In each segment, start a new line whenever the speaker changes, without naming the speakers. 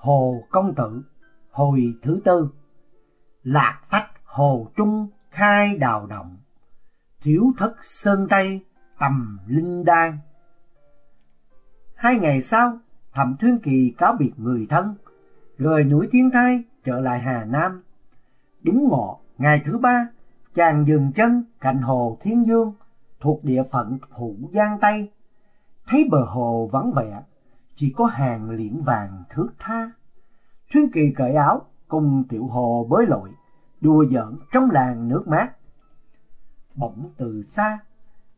Hồ Công Tử Hồi thứ tư Lạc phách Hồ Trung khai đào động Thiếu thất Sơn Tây tầm linh đan Hai ngày sau, Thẩm Thuyên Kỳ cáo biệt người thân, rời núi Thiên Thai trở lại Hà Nam. Đúng ngọ, ngày thứ ba, chàng dừng chân cạnh hồ Thiên Dương, thuộc địa phận Phủ Giang Tây. Thấy bờ hồ vắng vẻ, chỉ có hàng liễn vàng thước tha. Thuyên Kỳ cởi áo, cùng tiểu hồ bơi lội, đùa giỡn trong làng nước mát. Bỗng từ xa,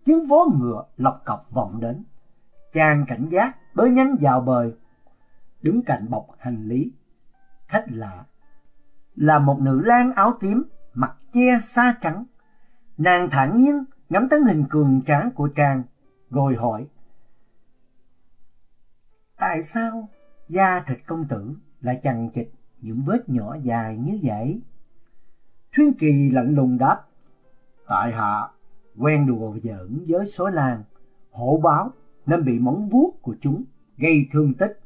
tiếng vó ngựa lọc cọc vọng đến. Chàng cảnh giác bơi nhanh vào bờ, đứng cạnh bọc hành lý. Khách lạ là một nữ lang áo tím, mặt che sa trắng. Nàng thản nhiên ngắm tấn hình cường tráng của chàng, rồi hỏi. Tại sao da thịt công tử lại chằng chịt những vết nhỏ dài như vậy? Thuyên Kỳ lạnh lùng đáp. Tại hạ quen đùa giỡn với sói làng, hổ báo nên bị móng vuốt của chúng gây thương tích.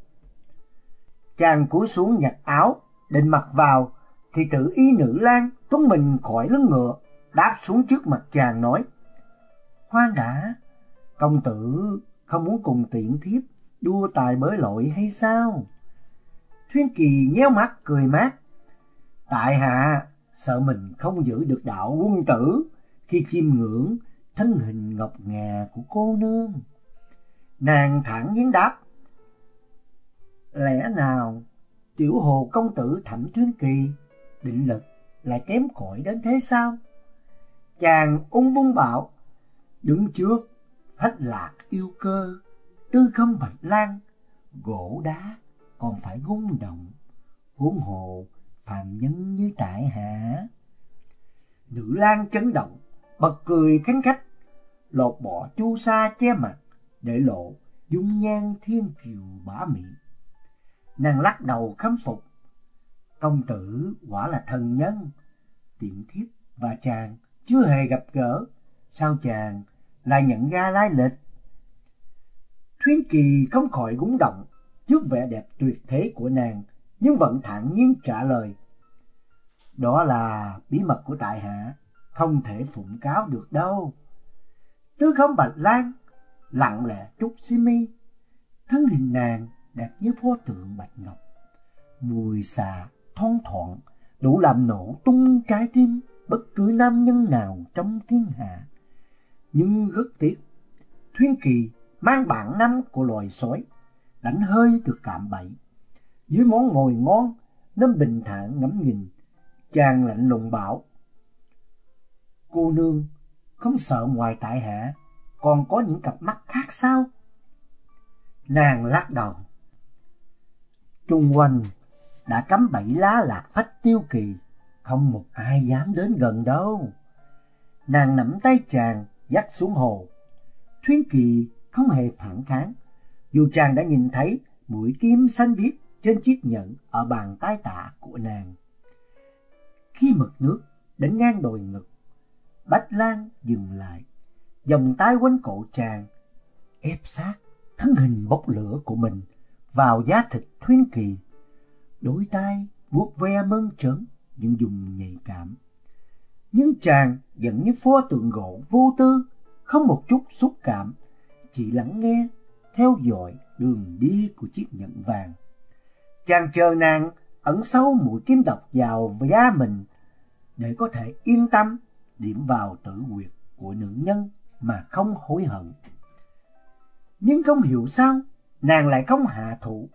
Chàng cúi xuống nhặt áo, định mặc vào, thì tự y nữ lang tuấn mình khỏi lưng ngựa, đáp xuống trước mặt chàng nói. Khoan đã, công tử không muốn cùng tiện thiếp đua tài bới lội hay sao? Thuyên Kỳ nhéo mắt cười mát. Tại hạ sợ mình không giữ được đạo quân tử khi chiêm ngưỡng thân hình ngọc ngà của cô nương. Nàng thẳng nhiên đáp. Lẽ nào tiểu hồ công tử thẩm thuyên kỳ định lực lại kém cỏi đến thế sao? Chàng ung vung bảo, đứng trước phách lạc yêu cơ, tư không bạch lan, gỗ đá còn phải rung động, huống hồ phàm nhân như tại hạ. Nữ lang chấn động, bật cười khánh khách, lột bỏ chu sa che mặt, để lộ dung nhan thiên kiều bá mỹ. Nàng lắc đầu khâm phục. Công tử quả là thần nhân. Tiện thiếp và chàng chưa hề gặp gỡ. Sao chàng lại nhận ra lai lịch? Thuyên Kỳ không khỏi rúng động trước vẻ đẹp tuyệt thế của nàng, nhưng vẫn thản nhiên trả lời. Đó là bí mật của tại hạ, không thể phụng cáo được đâu. Tư không bạch lan lặng lẽ trúc xí mi. Thân hình nàng đẹp như pho tượng bạch ngọc. Mùi xà thon thoảng đủ làm nổ tung trái tim bất cứ nam nhân nào trong thiên hạ. Nhưng rất tiếc, Thuyên Kỳ mang bản năng của loài sói, đánh hơi được cạm bẫy. Dưới món mồi ngon, nấm bình thản ngắm nhìn, chàng lạnh lùng bảo. Cô nương không sợ ngoài tại hạ còn có những cặp mắt khác sao? Nàng lắc đầu. Trung quanh đã cắm bảy lá lạc phách tiêu kỳ, không một ai dám đến gần đâu. Nàng nắm tay chàng, dắt xuống hồ. Thuyến Kỳ không hề phản kháng, dù chàng đã nhìn thấy mũi kim xanh biếc trên chiếc nhẫn ở bàn tay tạ của nàng. Khi mực nước đến ngang đồi ngực, Bách Lan dừng lại vòng tay quanh cổ chàng, ép sát thân hình bốc lửa của mình vào giá thịt thuyên kỳ. Đôi tay vuốt ve mơn trớn những dùng nhạy cảm. Nhưng chàng vẫn như pho tượng gỗ vô tư, không một chút xúc cảm, chỉ lắng nghe, theo dõi đường đi của chiếc nhẫn vàng. Chàng chờ nàng ẩn sâu mũi kim độc vào da mình để có thể yên tâm điểm vào tử quyệt của nữ nhân mà không hối hận. Nhưng không hiểu sao, nàng lại không hạ thủ,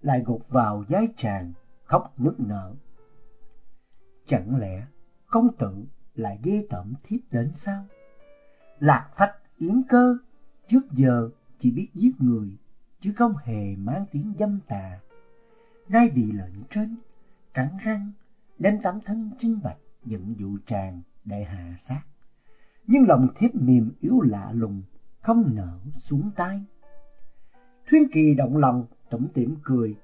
lại gục vào giái chàng khóc nức nở. Chẳng lẽ công tử lại ghê tởm thiếp đến sao? Lạc phách yến cơ, trước giờ chỉ biết giết người, chứ không hề mang tiếng dâm tà. Nay vì lệnh trên, cắn răng, đem tấm thân trinh bạch dẫn dụ tràng để hạ sát nhưng lòng thiếp mềm yếu lạ lùng, không nở xuống tay. Thuyên Kỳ động lòng, tủm tỉm cười.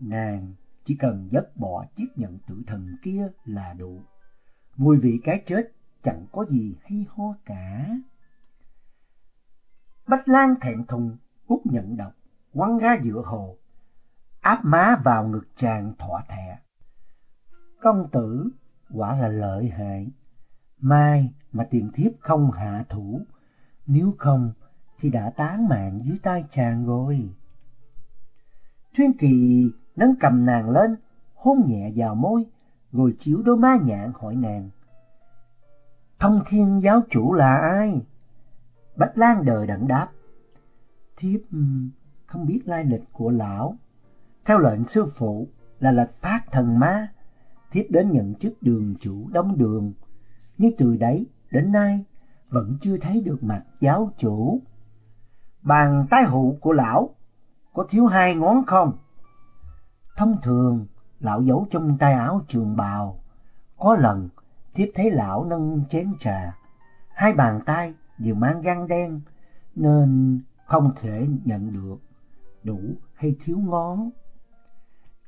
Nàng chỉ cần dứt bỏ chiếc nhận tử thần kia là đủ. Mùi vị cái chết chẳng có gì hay ho cả. Bách Lan thẹn thùng, hút nhận độc, quăng ra giữa hồ. áp má vào ngực chàng thỏa thẻ. Công tử quả là lợi hại. Mai mà tiền thiếp không hạ thủ, nếu không thì đã tán mạng dưới tay chàng rồi. Thuyên Kỳ nâng cầm nàng lên, hôn nhẹ vào môi, rồi chiếu đôi má nhạn hỏi nàng. Thông thiên giáo chủ là ai? Bạch Lan đời đặng đáp. Thiếp không biết lai lịch của lão. Theo lệnh sư phụ là lệch phát thần ma. Thiếp đến nhận chức đường chủ đóng đường. Nhưng từ đấy đến nay vẫn chưa thấy được mặt giáo chủ. Bàn tay hụ của lão có thiếu hai ngón không? Thông thường, lão giấu trong tay áo trường bào. Có lần, thiếp thấy lão nâng chén trà. Hai bàn tay đều mang răng đen, nên không thể nhận được đủ hay thiếu ngón.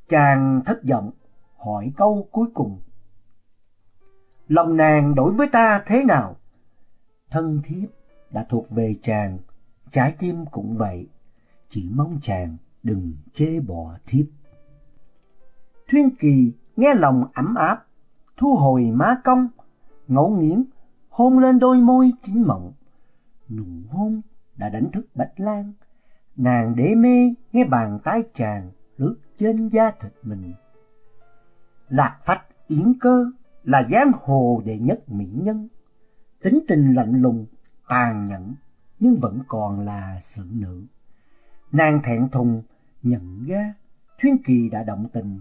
Chàng thất vọng, hỏi câu cuối cùng. Lòng nàng đối với ta thế nào? Thân thiếp đã thuộc về chàng, trái tim cũng vậy. Chỉ mong chàng đừng chê bỏ thiếp. Thuyên Kỳ nghe lòng ấm áp, thu hồi má cong, ngẫu nghiến, hôn lên đôi môi chính mộng. Nụ hôn đã đánh thức Bạch Lan, nàng để mê nghe bàn tay chàng lướt trên da thịt mình. Lạc phách yến cơ là giang hồ đệ nhất mỹ nhân, tính tình lạnh lùng, tàn nhẫn nhưng vẫn còn là sự nữ. Nàng thẹn thùng nhận ra Thuyên Kỳ đã động tình.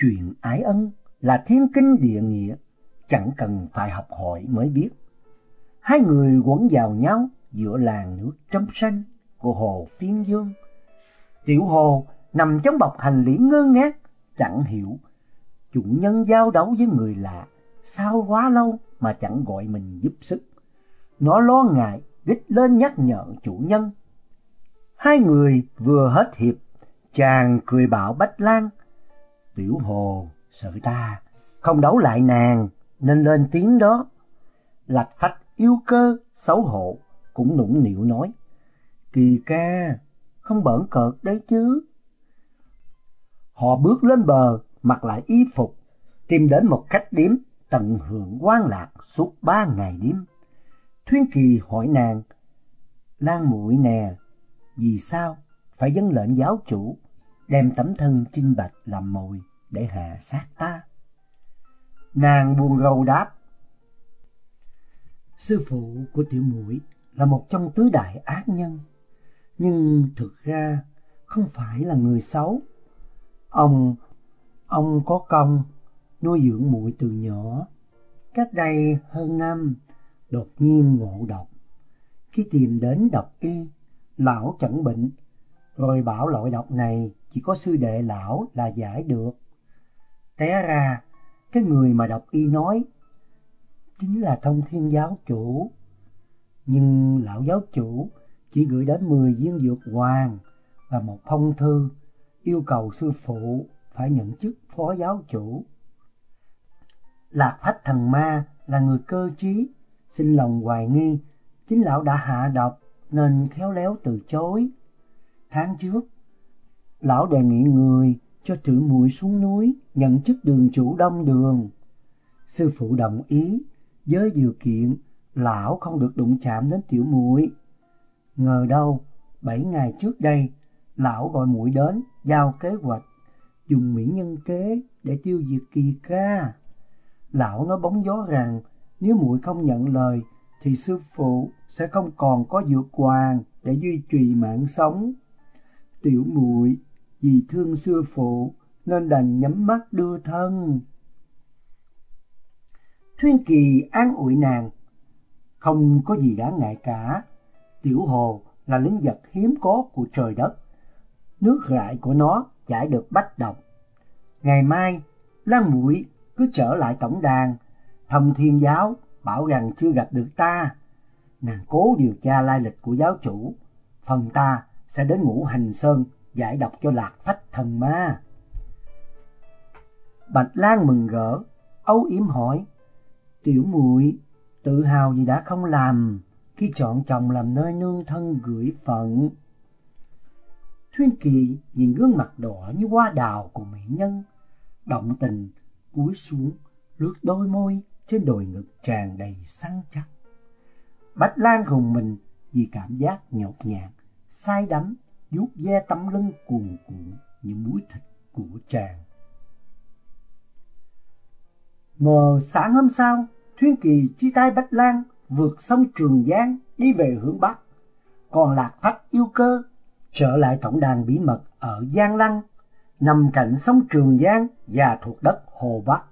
Chuyện ái ân là thiên kinh địa nghĩa, chẳng cần phải học hỏi mới biết. Hai người quấn vào nhau giữa làng nước trong xanh của hồ Phiên Dương. Tiểu hồ nằm trong bọc hành lý ngơ ngác, chẳng hiểu chủ nhân giao đấu với người lạ sao quá lâu mà chẳng gọi mình giúp sức. Nó lo ngại gích lên nhắc nhở chủ nhân. Hai người vừa hết hiệp, chàng cười bảo Bách Lan. Tiểu hồ sợ ta không đấu lại nàng nên lên tiếng đó. Lạch phách yêu cơ, xấu hổ, cũng nũng nịu nói. Kỳ ca, không bỡn cợt đấy chứ. Họ bước lên bờ, mặc lại y phục, tìm đến một khách điếm tận hưởng quan lạc suốt ba ngày đêm. Thuyên Kỳ hỏi nàng, Lan muội nè, vì sao phải dâng lệnh giáo chủ đem tấm thân trinh bạch làm mồi để hạ sát ta? Nàng buồn rầu đáp, Sư phụ của tiểu muội là một trong tứ đại ác nhân, nhưng thực ra không phải là người xấu. Ông ông có công nuôi dưỡng muội từ nhỏ. Cách đây hơn năm, đột nhiên ngộ độc. Khi tìm đến độc y, lão chẳng bệnh, rồi bảo loại độc này chỉ có sư đệ lão là giải được. Té ra, cái người mà độc y nói chính là thông thiên giáo chủ. Nhưng lão giáo chủ chỉ gửi đến 10 viên dược hoàng và một phong thư yêu cầu sư phụ phải nhận chức phó giáo chủ. Lạc phách thần ma là người cơ trí, xin lòng hoài nghi, chính lão đã hạ độc nên khéo léo từ chối. Tháng trước, lão đề nghị người cho tiểu muội xuống núi nhận chức đường chủ đông đường. Sư phụ đồng ý với điều kiện lão không được đụng chạm đến tiểu muội. Ngờ đâu, bảy ngày trước đây, lão gọi muội đến giao kế hoạch dùng mỹ nhân kế để tiêu diệt kỳ ca. Lão nói bóng gió rằng nếu muội không nhận lời thì sư phụ sẽ không còn có dược hoàng để duy trì mạng sống. Tiểu muội vì thương sư phụ nên đành nhắm mắt đưa thân. Thuyên Kỳ an ủi nàng. Không có gì đáng ngại cả. Tiểu hồ là lính vật hiếm có của trời đất. Nước rại của nó giải được bách độc. Ngày mai, Lan mũi cứ trở lại tổng đàn. thầm Thiên Giáo bảo rằng chưa gặp được ta. Nàng cố điều tra lai lịch của giáo chủ. Phần ta sẽ đến ngũ hành sơn giải độc cho lạc phách thần ma. Bạch Lan mừng rỡ, âu yếm hỏi. Tiểu muội tự hào gì đã không làm khi chọn chồng làm nơi nương thân gửi phận. Thuyên Kỳ nhìn gương mặt đỏ như hoa đào của mỹ nhân, động tình cúi xuống lướt đôi môi trên đồi ngực tràn đầy săn chắc. Bách Lan rùng mình vì cảm giác nhột nhạt, say đắm, vuốt ve tấm lưng cuồn cuộn như muối thịt của chàng. Mờ sáng hôm sau, Thuyên Kỳ chi tay Bách Lan vượt sông Trường Giang đi về hướng Bắc. Còn Lạc Phách yêu cơ trở lại tổng đàn bí mật ở Giang Lăng, nằm cạnh sông Trường Giang và thuộc đất Hồ Bắc.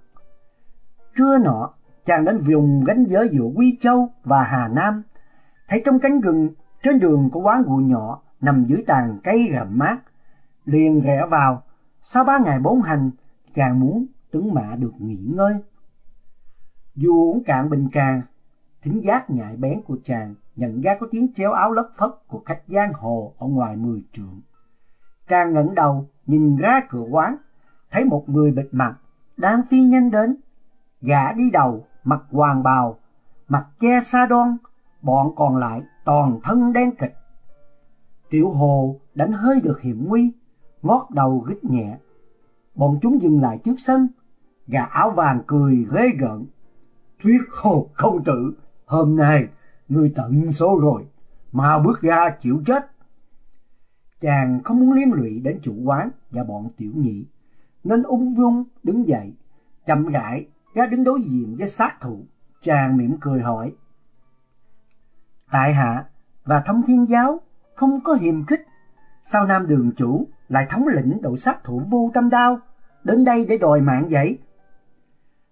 Trưa nọ, chàng đến vùng gánh giới giữa Quy Châu và Hà Nam, thấy trong cánh rừng trên đường có quán gù nhỏ nằm dưới tàn cây rậm mát, liền rẽ vào. Sau ba ngày bốn hành, chàng muốn tướng mã được nghỉ ngơi. Dù uống cạn bình trà, thính giác nhạy bén của chàng nhận ra có tiếng chéo áo lấp phất của khách giang hồ ở ngoài mười trượng. Chàng ngẩng đầu nhìn ra cửa quán, thấy một người bịt mặt đang phi nhanh đến. Gã đi đầu, mặc hoàng bào, mặt che sa đoan, bọn còn lại toàn thân đen kịch. Tiểu hồ đánh hơi được hiểm nguy, ngót đầu gít nhẹ. Bọn chúng dừng lại trước sân, gã áo vàng cười ghê gợn. Thuyết hồ công tử, hôm nay người tận số rồi, mà bước ra chịu chết. Chàng không muốn liên lụy đến chủ quán và bọn tiểu nhị, nên ung dung đứng dậy, chậm rãi ra đứng đối diện với sát thủ. Chàng mỉm cười hỏi. Tại hạ và thông thiên giáo không có hiềm khích. Sao Nam Đường Chủ lại thống lĩnh đội sát thủ vô tâm đao đến đây để đòi mạng vậy?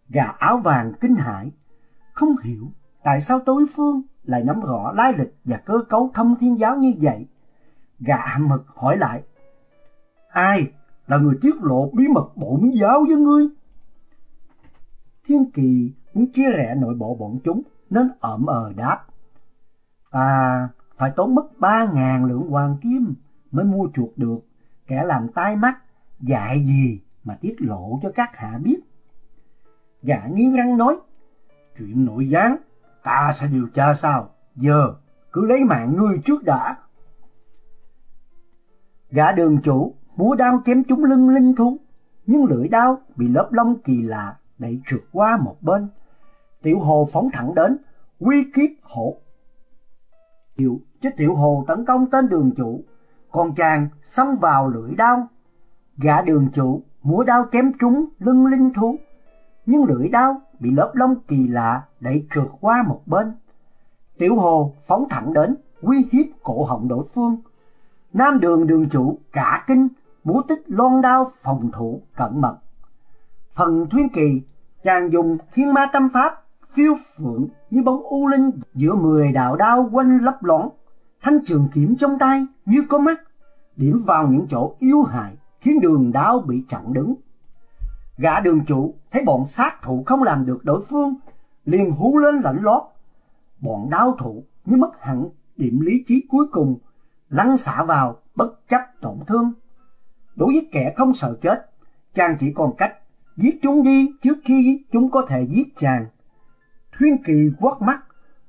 Gà áo vàng kinh hãi, không hiểu tại sao đối phương lại nắm rõ lai lịch và cơ cấu thông thiên giáo như vậy. Gà hậm mực hỏi lại, ai là người tiết lộ bí mật bổn giáo với ngươi? Thiên Kỳ muốn chia rẽ nội bộ bọn chúng nên ậm ờ đáp. à phải tốn mất ba ngàn lượng hoàng kim mới mua chuộc được kẻ làm tai mắt dạy gì mà tiết lộ cho các hạ biết. Gã nghiến răng nói, chuyện nội gián ta sẽ điều tra sao, giờ cứ lấy mạng ngươi trước đã. Gã đường chủ múa đao chém trúng lưng linh thú, nhưng lưỡi đao bị lớp lông kỳ lạ đẩy trượt qua một bên. Tiểu hồ phóng thẳng đến, quy kiếp hộ. Tiểu, chứ tiểu hồ tấn công tên đường chủ, còn chàng xông vào lưỡi đao. Gã đường chủ múa đao chém trúng lưng linh thú, nhưng lưỡi đao bị lớp lông kỳ lạ đẩy trượt qua một bên. Tiểu hồ phóng thẳng đến, uy hiếp cổ họng đối phương. Nam đường đường chủ cả kinh, múa tích loan đao phòng thủ cẩn mật. Phần thuyên kỳ, chàng dùng thiên ma tâm pháp, phiêu phượng như bóng u linh giữa mười đạo đao quanh lấp loáng. Thanh trường kiếm trong tay như có mắt, điểm vào những chỗ yếu hại, khiến đường đao bị chặn đứng. Gã đường chủ thấy bọn sát thủ không làm được đối phương, liền hú lên lạnh lót. Bọn đao thủ như mất hẳn điểm lý trí cuối cùng, lăn xả vào bất chấp tổn thương. Đối với kẻ không sợ chết, chàng chỉ còn cách giết chúng đi trước khi chúng có thể giết chàng. Thuyên kỳ quát mắt,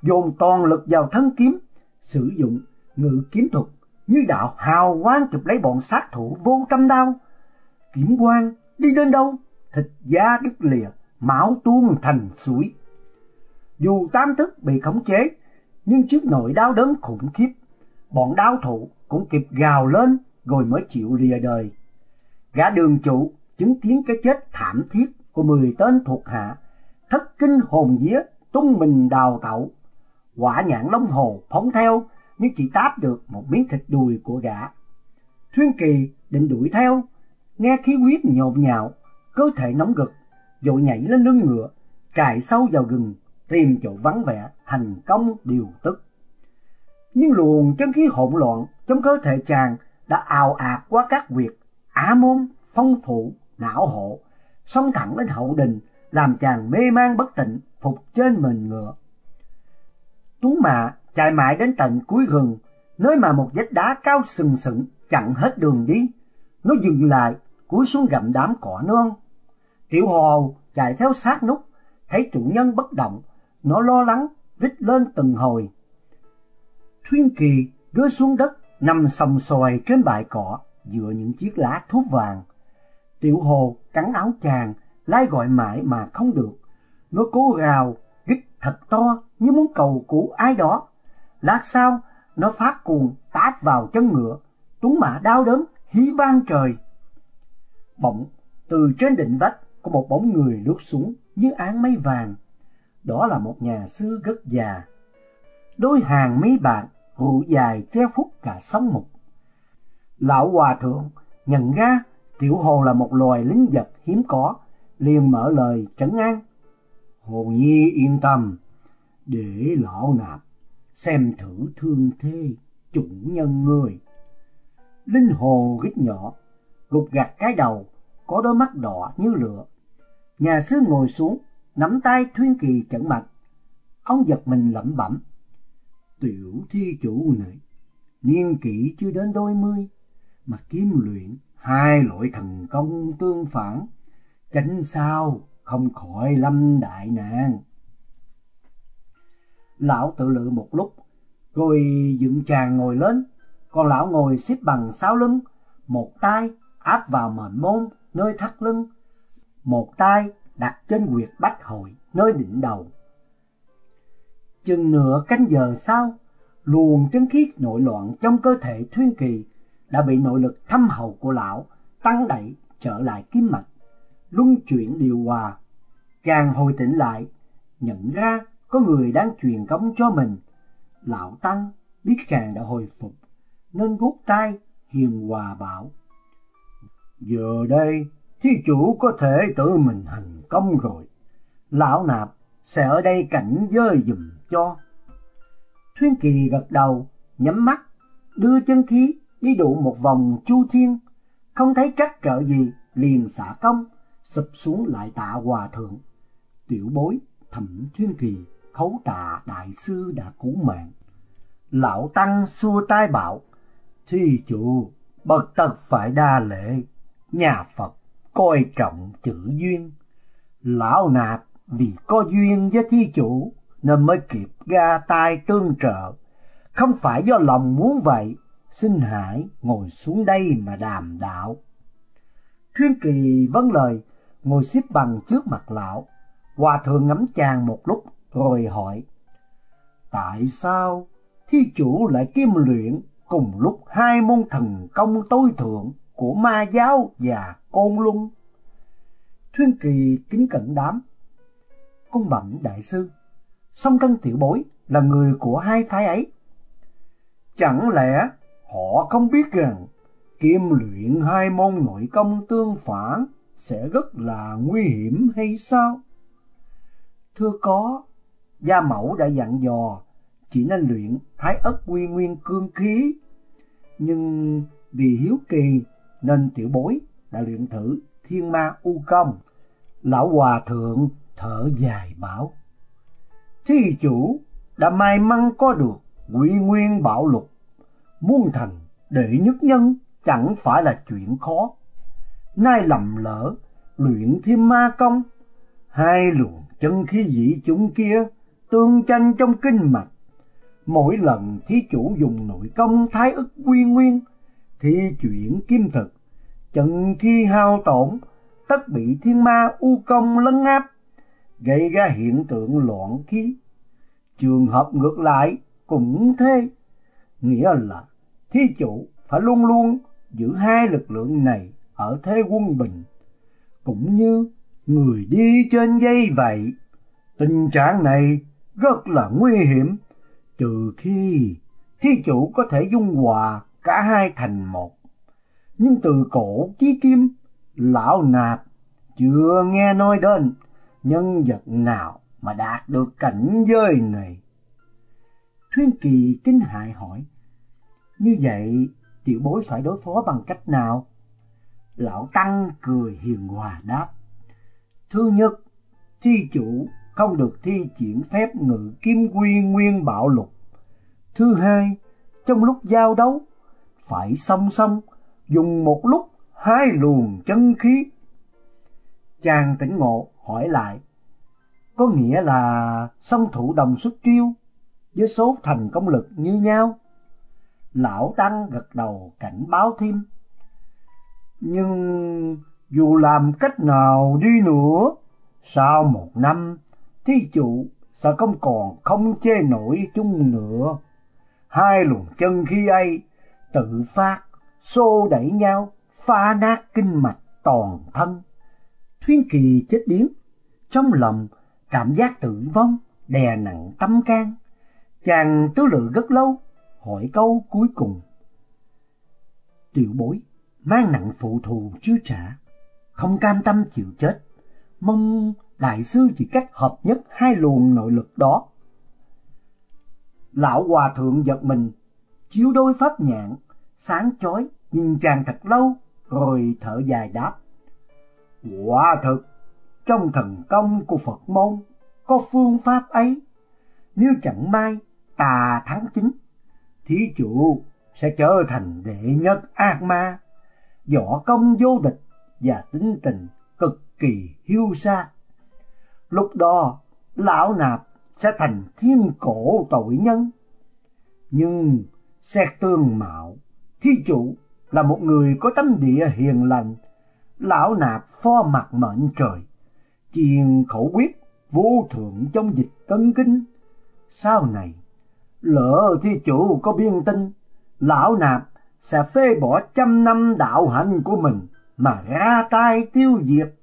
dồn toàn lực vào thân kiếm, sử dụng ngự kiếm thuật như đạo hào quang chụp lấy bọn sát thủ vô tâm đao. Kiếm quang đi đến đâu, thịt da đứt lìa, máu tuôn thành suối. Dù tam thức bị khống chế, nhưng trước nỗi đau đớn khủng khiếp, bọn đau thủ cũng kịp gào lên rồi mới chịu lìa đời. Gã đường chủ chứng kiến cái chết thảm thiết của mười tên thuộc hạ, thất kinh hồn vía tung mình đào tẩu. Quả nhãn long hồ phóng theo nhưng chỉ táp được một miếng thịt đùi của gã. Thuyên Kỳ định đuổi theo, nghe khí huyết nhộn nhạo, cơ thể nóng gực, vội nhảy lên lưng ngựa, cài sâu vào rừng, tìm chỗ vắng vẻ, hành công điều tức. Nhưng luồng chân khí hỗn loạn trong cơ thể chàng đã ào ạt qua các quyệt, á môn, phong thủ, não hộ, xông thẳng lên hậu đình, làm chàng mê man bất tỉnh, phục trên mình ngựa. Tuấn Mạ chạy mãi đến tận cuối rừng, nơi mà một vách đá cao sừng sững chặn hết đường đi. Nó dừng lại, cúi xuống gặm đám cỏ nương. Tiểu hồ chạy theo sát nút, thấy chủ nhân bất động, nó lo lắng, rít lên từng hồi. Thuyên kỳ gỡ xuống đất, nằm sòng sòi trên bãi cỏ, dựa những chiếc lá thuốc vàng. Tiểu hồ cắn áo chàng, lai gọi mãi mà không được. Nó cố gào, gích thật to như muốn cầu cứu ai đó. Lát sau, nó phát cuồng tát vào chân ngựa, tuấn mã đau đớn, hí vang trời. Bỗng, từ trên đỉnh vách có một bóng người lướt xuống như áng mây vàng. Đó là một nhà sư rất già. Đôi hàng mấy bạn, rượu dài che phúc cả sóng mục. Lão hòa thượng nhận ra tiểu hồ là một loài lính vật hiếm có, liền mở lời trấn an. Hồ Nhi yên tâm, để lão nạp xem thử thương thế chủ nhân người. Linh hồ rít nhỏ, gục gạt cái đầu, có đôi mắt đỏ như lửa. Nhà sư ngồi xuống, nắm tay Thuyên Kỳ chẩn mạch. Ông giật mình lẩm bẩm. Tiểu thi chủ này, niên kỷ chưa đến đôi mươi, mà kiếm luyện hai loại thần công tương phản, tránh sao không khỏi lâm đại nạn. Lão tự lự một lúc, rồi dựng chàng ngồi lên, còn lão ngồi xếp bằng sáu lưng, một tay áp vào mền môn nơi thắt lưng, một tay đặt trên huyệt bách hội nơi đỉnh đầu. Chừng nửa canh giờ sau, luồng chân khí nội loạn trong cơ thể Thuyên Kỳ đã bị nội lực thâm hậu của lão tăng đẩy trở lại kiếm mạch, luân chuyển điều hòa. Chàng hồi tỉnh lại, nhận ra có người đang truyền cống cho mình. Lão Tăng biết chàng đã hồi phục, nên rút tay hiền hòa bảo. Giờ đây, thí chủ có thể tự mình hành công rồi. Lão nạp sẽ ở đây cảnh giới dùm cho. Thuyên Kỳ gật đầu, nhắm mắt, đưa chân khí đi đủ một vòng chu thiên, không thấy trắc trở gì, liền xả công, sụp xuống lại tạ hòa thượng. Tiểu bối, thẩm Thuyên Kỳ, khấu tạ đại sư đã cứu mạng. Lão Tăng xua tay bảo, thi chủ, bậc tật phải đa lễ, nhà Phật coi trọng chữ duyên. Lão nạp vì có duyên với thi chủ nên mới kịp ra tay tương trợ. Không phải do lòng muốn vậy, xin hãy ngồi xuống đây mà đàm đạo. Thuyên Kỳ vâng lời, ngồi xếp bằng trước mặt lão. Hòa thượng ngắm chàng một lúc rồi hỏi. Tại sao thi chủ lại kim luyện cùng lúc hai môn thần công tối thượng của ma giáo và côn luân? Thuyên Kỳ kính cẩn đám. Cung bẩm đại sư, song thân tiểu bối là người của hai phái ấy. Chẳng lẽ họ không biết rằng kim luyện hai môn nội công tương phản sẽ rất là nguy hiểm hay sao? Thưa có, gia mẫu đã dặn dò chỉ nên luyện thái ất quy nguyên cương khí. Nhưng vì hiếu kỳ nên tiểu bối đã luyện thử thiên ma u công. Lão hòa thượng thở dài bảo. Thi chủ đã may mắn có được quy nguyên bảo lục. Muôn thành đệ nhất nhân chẳng phải là chuyện khó. Nay lầm lỡ luyện thiên ma công. Hai luồng chân khí dị chúng kia tương tranh trong kinh mạch. Mỗi lần thí chủ dùng nội công thái ức quy nguyên, thi chuyển kim thực, chận khi hao tổn, tất bị thiên ma u công lấn áp, gây ra hiện tượng loạn khí. Trường hợp ngược lại cũng thế, nghĩa là thí chủ phải luôn luôn giữ hai lực lượng này ở thế quân bình, cũng như người đi trên dây vậy. Tình trạng này rất là nguy hiểm, trừ khi thí chủ có thể dung hòa cả hai thành một. Nhưng từ cổ chí kim, lão nạp chưa nghe nói đến nhân vật nào mà đạt được cảnh giới này. Thuyên Kỳ kinh hại hỏi, như vậy tiểu bối phải đối phó bằng cách nào? Lão Tăng cười hiền hòa đáp, thứ nhất, thi chủ không được thi triển phép ngự kim quy nguyên bạo lục. Thứ hai, trong lúc giao đấu, phải song song dùng một lúc hai luồng chân khí. Chàng tỉnh ngộ hỏi lại, có nghĩa là song thủ đồng xuất chiêu với số thành công lực như nhau. Lão Tăng gật đầu cảnh báo thêm, Nhưng dù làm cách nào đi nữa, sau một năm, thí chủ sẽ không còn không chê nổi chung nữa. Hai luồng chân khi ấy tự phát, xô đẩy nhau, pha nát kinh mạch toàn thân. Thuyên Kỳ chết điếng, trong lòng cảm giác tử vong đè nặng tâm can. Chàng tứ lự rất lâu, hỏi câu cuối cùng. Tiểu bối, mang nặng phụ thù chưa trả, không cam tâm chịu chết, mong đại sư chỉ cách hợp nhất hai luồng nội lực đó. Lão hòa thượng giật mình, chiếu đôi pháp nhạn, sáng chói nhìn chàng thật lâu, rồi thở dài đáp. Quả thực, trong thần công của Phật môn, có phương pháp ấy. Nếu chẳng may tà thắng chính, thí chủ sẽ trở thành đệ nhất ác ma, võ công vô địch và tính tình cực kỳ hiu xa. Lúc đó, lão nạp sẽ thành thiên cổ tội nhân. Nhưng xét tương mạo, thí chủ là một người có tâm địa hiền lành, lão nạp pho mặt mệnh trời, chiền khẩu quyết vô thượng trong dịch tấn kinh. Sau này, lỡ thi chủ có biên tin, lão nạp sẽ phê bỏ trăm năm đạo hạnh của mình mà ra tay tiêu diệt.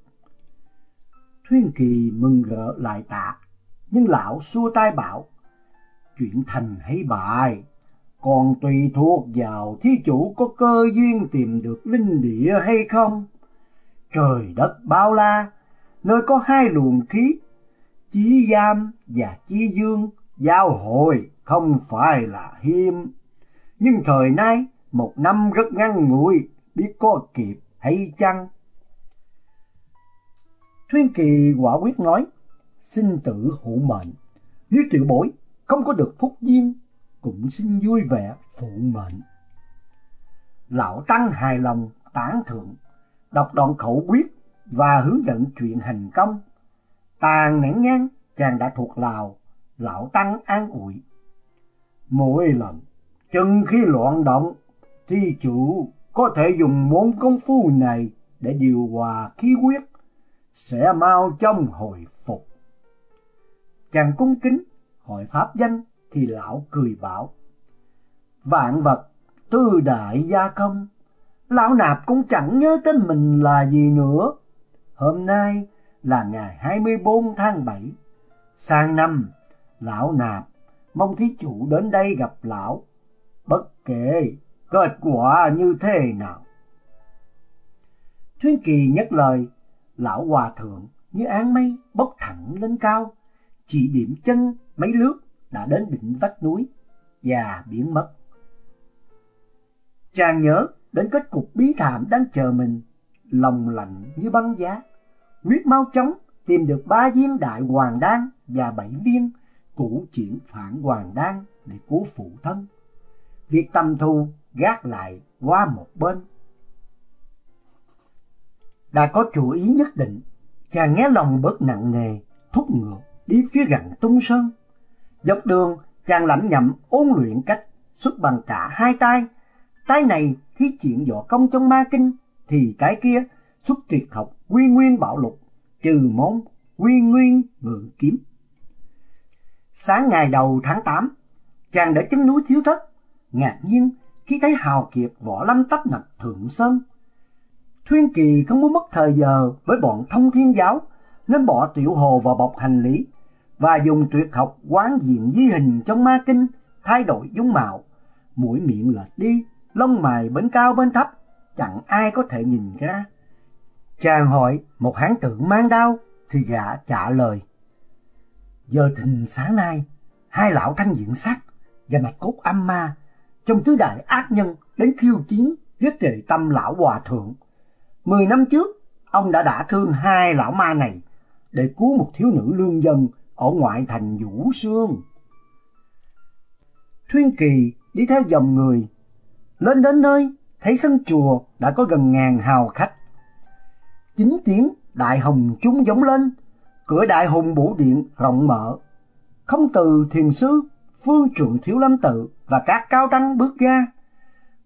Thuyên Kỳ mừng rỡ lại tạ, nhưng lão xua tay bảo, chuyện thành hay bại, còn tùy thuộc vào thí chủ có cơ duyên tìm được linh địa hay không. Trời đất bao la, nơi có hai luồng khí, chí giam và chí dương, giao hội không phải là hiếm. Nhưng thời nay, một năm rất ngăn ngủi, biết có kịp hay chăng? Thuyên Kỳ quả quyết nói, sinh tử hữu mệnh, nếu tiểu bối không có được phúc duyên, cũng xin vui vẻ phụ mệnh. Lão Tăng hài lòng tán thưởng đọc đoạn khẩu quyết và hướng dẫn chuyện hành công. Tàn nén nhang chàng đã thuộc lào, lão Tăng an ủi. Mỗi lần chân khi loạn động thì chủ có thể dùng môn công phu này để điều hòa khí huyết, sẽ mau chóng hồi phục. Chàng cung kính hỏi pháp danh thì lão cười bảo. Vạn vật tư đại gia công, lão nạp cũng chẳng nhớ tên mình là gì nữa. Hôm nay là ngày 24 tháng 7, sang năm lão nạp mong thí chủ đến đây gặp lão, bất kể kết quả như thế nào. Thuyên Kỳ nhất lời, lão hòa thượng như áng mây bốc thẳng lên cao, chỉ điểm chân mấy lướt đã đến đỉnh vách núi và biến mất. Chàng nhớ đến kết cục bí thảm đang chờ mình, lòng lạnh như băng giá, quyết mau chóng tìm được ba viên đại hoàng đan và bảy viên củ chuyển phản hoàng đan để cứu phụ thân. Việc tâm thu gác lại qua một bên. Đã có chủ ý nhất định, chàng nghe lòng bớt nặng nề, thúc ngựa đi phía gần tung sơn. Dọc đường, chàng lẩm nhẩm ôn luyện cách xuất bằng cả hai tay. Tay này thi triển võ công trong ma kinh, thì cái kia xuất tuyệt học quy nguyên bảo lục, trừ món quy nguyên ngự kiếm. Sáng ngày đầu tháng 8, chàng đã chân núi thiếu thất, ngạc nhiên khi thấy hào kiệt võ lâm tấp nập thượng sơn. Thuyên Kỳ không muốn mất thời giờ với bọn thông thiên giáo, nên bỏ tiểu hồ vào bọc hành lý và dùng tuyệt học quán diện di hình trong ma kinh thay đổi dung mạo, mũi miệng lệch đi, lông mày bên cao bên thấp, chẳng ai có thể nhìn ra. Chàng hỏi một hán tử mang đao thì gã trả lời. Giờ thình sáng nay, hai lão thanh diện sắc và mạch cốt âm ma trong tứ đại ác nhân đến khiêu chiến giết trệ tâm lão hòa thượng. Mười năm trước, ông đã đả thương hai lão ma này để cứu một thiếu nữ lương dân ở ngoại thành Vũ Sương. Thuyên Kỳ đi theo dòng người, lên đến nơi thấy sân chùa đã có gần ngàn hào khách. Chính tiếng đại hồng chúng giống lên, cửa đại hùng bổ điện rộng mở. Không từ thiền sư, phương trượng thiếu lâm tự và các cao tăng bước ra.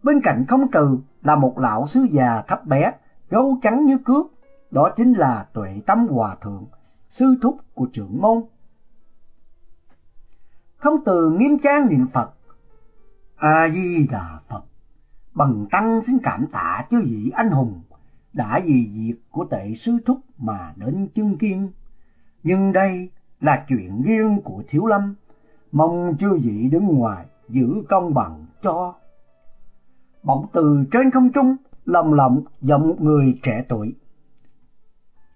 Bên cạnh không từ là một lão sứ già thấp bé, gấu trắng như cướp, Đó chính là tuệ tâm hòa thượng, sư thúc của trưởng môn. Không từ nghiêm trang niệm Phật, A-di-đà Phật, bằng tăng xin cảm tạ chư vị anh hùng đã vì việc của tệ sư thúc mà đến chứng kiến. Nhưng đây là chuyện riêng của Thiếu Lâm, mong chư vị đứng ngoài giữ công bằng cho. Bỗng từ trên không trung, lồng lộng giọng một người trẻ tuổi.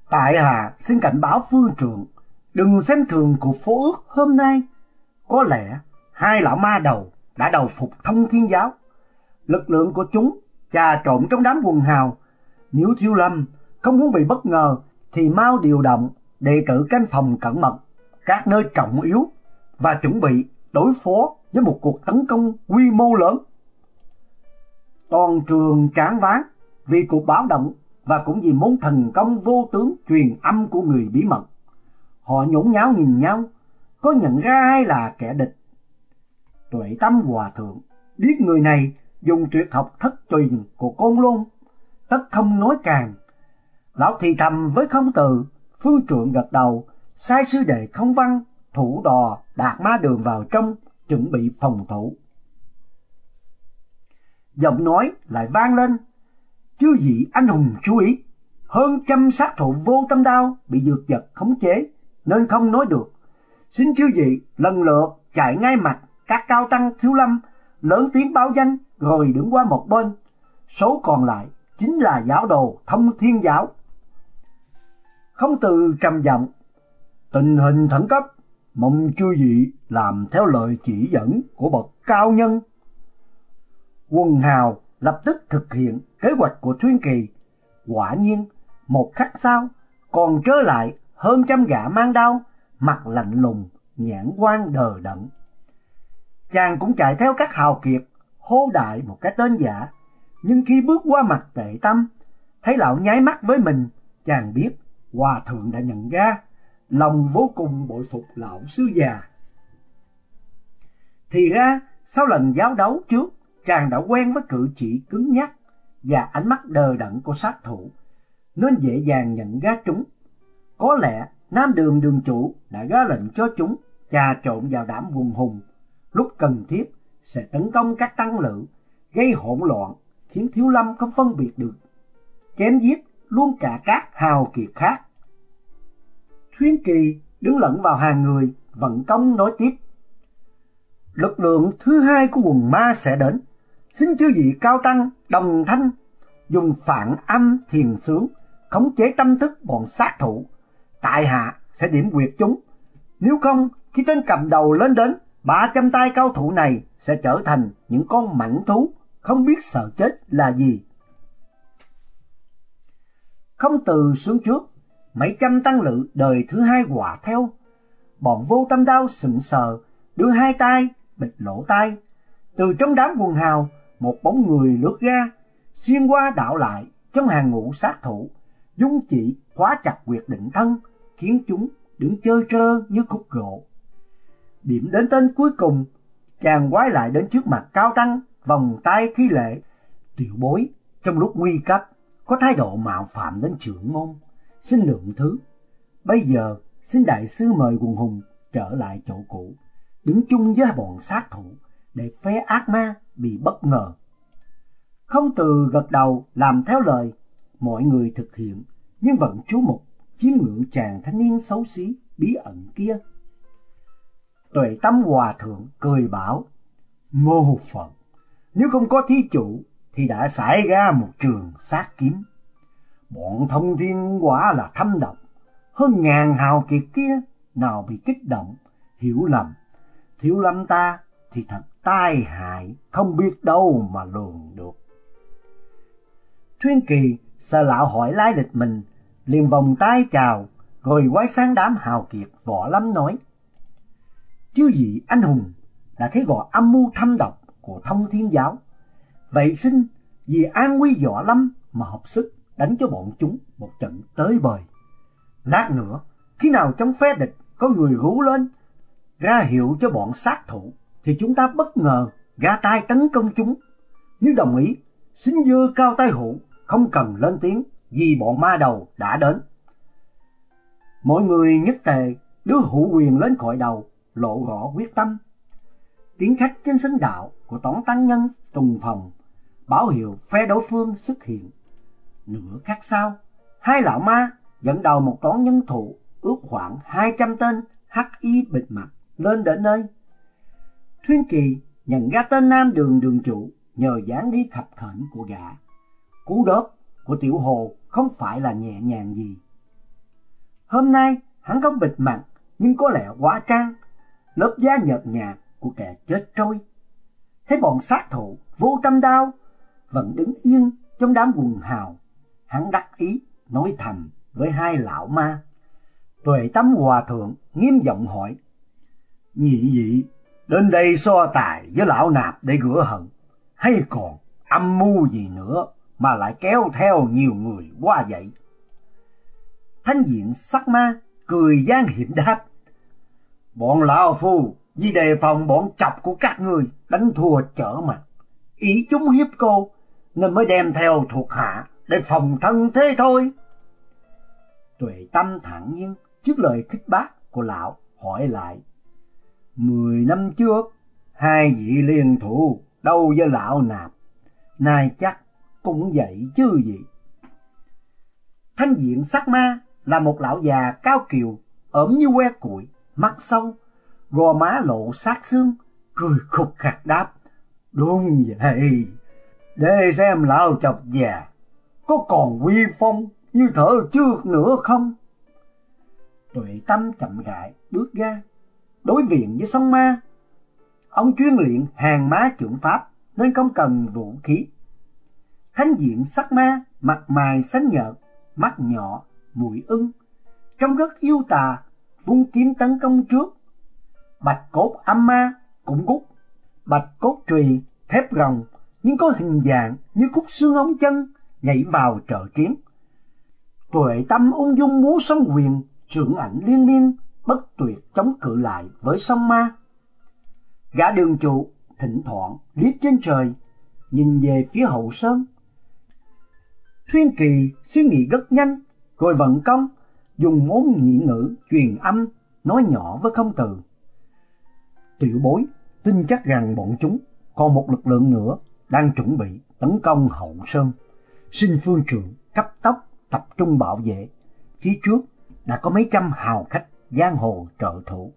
Tại hạ xin cảnh báo phương trưởng đừng xem thường cuộc phố ước hôm nay. Có lẽ hai lão ma đầu đã đầu phục thông thiên giáo. Lực lượng của chúng trà trộn trong đám quần hào. Nếu thiếu lâm không muốn bị bất ngờ thì mau điều động đệ tử canh phòng cẩn mật các nơi trọng yếu và chuẩn bị đối phó với một cuộc tấn công quy mô lớn. Toàn trường tráng ván vì cuộc báo động và cũng vì món thần công vô tướng truyền âm của người bí mật. Họ nhốn nháo nhìn nhau, có nhận ra ai là kẻ địch. Tuệ tâm hòa thượng biết người này dùng tuyệt học thất truyền của côn lôn, tất không nói càng. Lão thì thầm với không từ, phương trượng gật đầu, sai sư đệ không văn, thủ đò đạt ma đường vào trong, chuẩn bị phòng thủ. Giọng nói lại vang lên, chứ gì anh hùng chú ý, hơn trăm sát thủ vô tâm đao bị dược vật khống chế nên không nói được. Xin chư vị lần lượt chạy ngay mặt các cao tăng thiếu lâm, lớn tiếng báo danh rồi đứng qua một bên. Số còn lại chính là giáo đồ thông thiên giáo. Không từ trầm giọng, tình hình khẩn cấp, mong chư vị làm theo lời chỉ dẫn của bậc cao nhân. Quần hào lập tức thực hiện kế hoạch của Thuyên Kỳ. Quả nhiên, một khắc sau, còn trở lại hơn trăm gã mang đao, mặt lạnh lùng, nhãn quan đờ đẫn. Chàng cũng chạy theo các hào kiệt, hô đại một cái tên giả, nhưng khi bước qua mặt tệ tâm, thấy lão nháy mắt với mình, chàng biết hòa thượng đã nhận ra, lòng vô cùng bội phục lão sư già. Thì ra, sau lần giáo đấu trước, chàng đã quen với cử chỉ cứng nhắc và ánh mắt đờ đẫn của sát thủ, nên dễ dàng nhận ra chúng. Có lẽ Nam Đường đường chủ đã ra lệnh cho chúng trà trộn vào đám quần hùng, lúc cần thiết sẽ tấn công các tăng lữ, gây hỗn loạn, khiến Thiếu Lâm không phân biệt được, chém giết luôn cả các hào kiệt khác. Thuyên Kỳ đứng lẫn vào hàng người, vận công nói tiếp. Lực lượng thứ hai của quần ma sẽ đến. Xin chư vị cao tăng, đồng thanh, dùng phản âm thiền sướng, khống chế tâm thức bọn sát thủ. Tại hạ sẽ điểm quyệt chúng. Nếu không, khi tên cầm đầu lên đến, ba trăm tay cao thủ này sẽ trở thành những con mảnh thú, không biết sợ chết là gì. Không từ xuống trước, mấy trăm tăng lự đời thứ hai quả theo. Bọn vô tâm đao sững sờ, đưa hai tay, bịt lỗ tai. Từ trong đám quần hào, một bóng người lướt ra, xuyên qua đảo lại trong hàng ngũ sát thủ, dung chỉ khóa chặt quyệt định thân, khiến chúng đứng chơi trơ như khúc gỗ. Điểm đến tên cuối cùng, chàng quái lại đến trước mặt cao tăng, vòng tay thi lệ, tiểu bối trong lúc nguy cấp có thái độ mạo phạm đến trưởng môn, xin lượng thứ. Bây giờ xin đại sư mời quần hùng trở lại chỗ cũ, đứng chung với bọn sát thủ để phe ác ma bị bất ngờ. Không từ gật đầu làm theo lời, mọi người thực hiện, nhưng vẫn chú mục chiếm ngưỡng chàng thanh niên xấu xí, bí ẩn kia. Tuệ tâm hòa thượng cười bảo, mô phận, nếu không có thí chủ thì đã xảy ra một trường sát kiếm. Bọn thông thiên quả là thâm độc, hơn ngàn hào kiệt kia nào bị kích động, hiểu lầm. Thiếu lâm ta thì thật tai hại, không biết đâu mà lường được. Thuyên Kỳ sợ lão hỏi lai lịch mình, liền vòng tay chào, rồi quay sang đám hào kiệt võ lâm nói. Chứ gì anh hùng đã thấy gọi âm mưu thâm độc của thông thiên giáo. Vậy xin vì an nguy võ lâm mà hợp sức đánh cho bọn chúng một trận tới bời. Lát nữa, khi nào trong phe địch có người rú lên, ra hiệu cho bọn sát thủ, thì chúng ta bất ngờ ra tay tấn công chúng. Nếu đồng ý, xin dưa cao tay hữu, không cần lên tiếng vì bọn ma đầu đã đến. Mọi người nhất tề đưa hữu quyền lên khỏi đầu, lộ rõ quyết tâm. Tiếng khách trên sân đạo của toán tăng nhân tùng phòng, báo hiệu phe đối phương xuất hiện. Nửa khắc sau, hai lão ma dẫn đầu một toán nhân thủ ước khoảng 200 tên hắc y bịt mặt lên đến nơi. Thuyên Kỳ nhận ra tên nam đường đường chủ nhờ dáng đi khập khẩn của gã. Cú đớp của tiểu hồ không phải là nhẹ nhàng gì. Hôm nay hắn không bịt mặt nhưng có lẽ quá trang, lớp da nhợt nhạt của kẻ chết trôi. Thấy bọn sát thủ vô tâm đau vẫn đứng yên trong đám quần hào, hắn đắc ý nói thầm với hai lão ma. Tuệ tâm hòa thượng nghiêm giọng hỏi, nhị dị đến đây so tài với lão nạp để rửa hận, hay còn âm mưu gì nữa mà lại kéo theo nhiều người qua vậy? Thánh diện sắc ma cười gian hiểm đáp, bọn lão phu vì đề phòng bọn chọc của các người đánh thua trở mặt, ý chúng hiếp cô nên mới đem theo thuộc hạ để phòng thân thế thôi. Tuệ tâm thẳng nhiên trước lời khích bác của lão hỏi lại. Mười năm trước, hai vị liên thủ đâu với lão nạp, nay chắc cũng vậy chứ gì. Thanh diện sắc ma là một lão già cao kiều, ẩm như que củi, mắt sâu, gò má lộ sát xương, cười khục khạc đáp. Đúng vậy, để xem lão chọc già, có còn quy phong như thở trước nữa không? Tuệ tâm chậm rãi bước ra, đối diện với sông ma. Ông chuyên luyện hàng má trưởng pháp nên không cần vũ khí. Thánh diện sắc ma, mặt mày xanh nhợt, mắt nhỏ, mũi ưng. trong rất yêu tà, vung kiếm tấn công trước. Bạch cốt âm ma cũng gút, bạch cốt trùy, thép rồng, nhưng có hình dạng như khúc xương ống chân, nhảy vào trợ chiến. Tuệ tâm ung dung múa song quyền, trưởng ảnh liên miên, bất tuyệt chống cự lại với sông ma. Gã đường trụ thỉnh thoảng liếc trên trời, nhìn về phía hậu sơn. Thuyên Kỳ suy nghĩ rất nhanh, rồi vận công, dùng ngôn nhị ngữ truyền âm, nói nhỏ với không từ. Tiểu bối tin chắc rằng bọn chúng còn một lực lượng nữa đang chuẩn bị tấn công hậu sơn. Xin phương trưởng cấp tốc tập trung bảo vệ. Phía trước đã có mấy trăm hào khách giang hồ trợ thủ.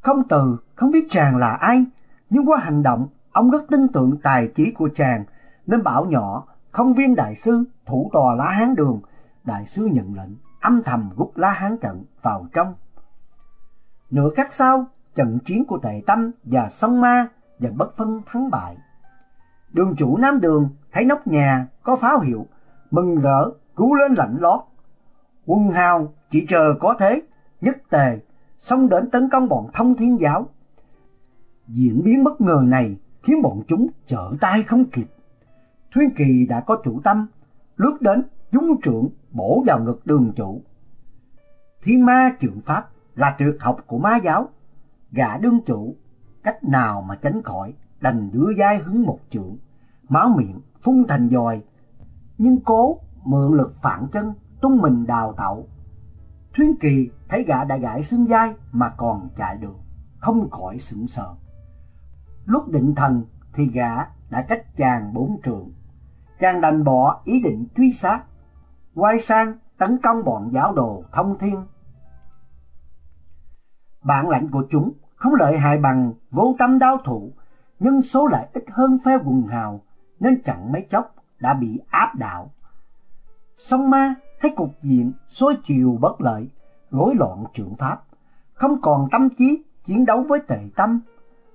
Không từ không biết chàng là ai, nhưng qua hành động, ông rất tin tưởng tài trí của chàng, nên bảo nhỏ không viên đại sư thủ tòa lá hán đường. Đại sư nhận lệnh, âm thầm rút lá hán trận vào trong. Nửa khắc sau, trận chiến của tề tâm và sông ma dần bất phân thắng bại. Đường chủ Nam Đường thấy nóc nhà có pháo hiệu, mừng rỡ cứu lên lạnh lót. Quân hào chỉ chờ có thế, nhất tề, xông đến tấn công bọn thông thiên giáo. Diễn biến bất ngờ này khiến bọn chúng trở tay không kịp. Thuyên Kỳ đã có chủ tâm, lướt đến dúng trưởng bổ vào ngực đường chủ. Thiên ma trượng pháp là tuyệt học của ma giáo. Gã đương chủ, cách nào mà tránh khỏi, đành đưa dai hứng một trượng, máu miệng phun thành dòi, nhưng cố mượn lực phản chân tung mình đào tẩu. Thuyên Kỳ thấy gã đã gãi xương dai mà còn chạy được, không khỏi sững sờ. Lúc định thần thì gã đã cách chàng bốn trường. Chàng đành bỏ ý định truy sát, quay sang tấn công bọn giáo đồ thông thiên. Bản lãnh của chúng không lợi hại bằng vô tâm đao thủ, nhưng số lại ít hơn phe quần hào, nên chẳng mấy chốc đã bị áp đảo. Song ma thấy cục diện xôi chiều bất lợi, rối loạn trưởng pháp, không còn tâm trí chiến đấu với tề tâm.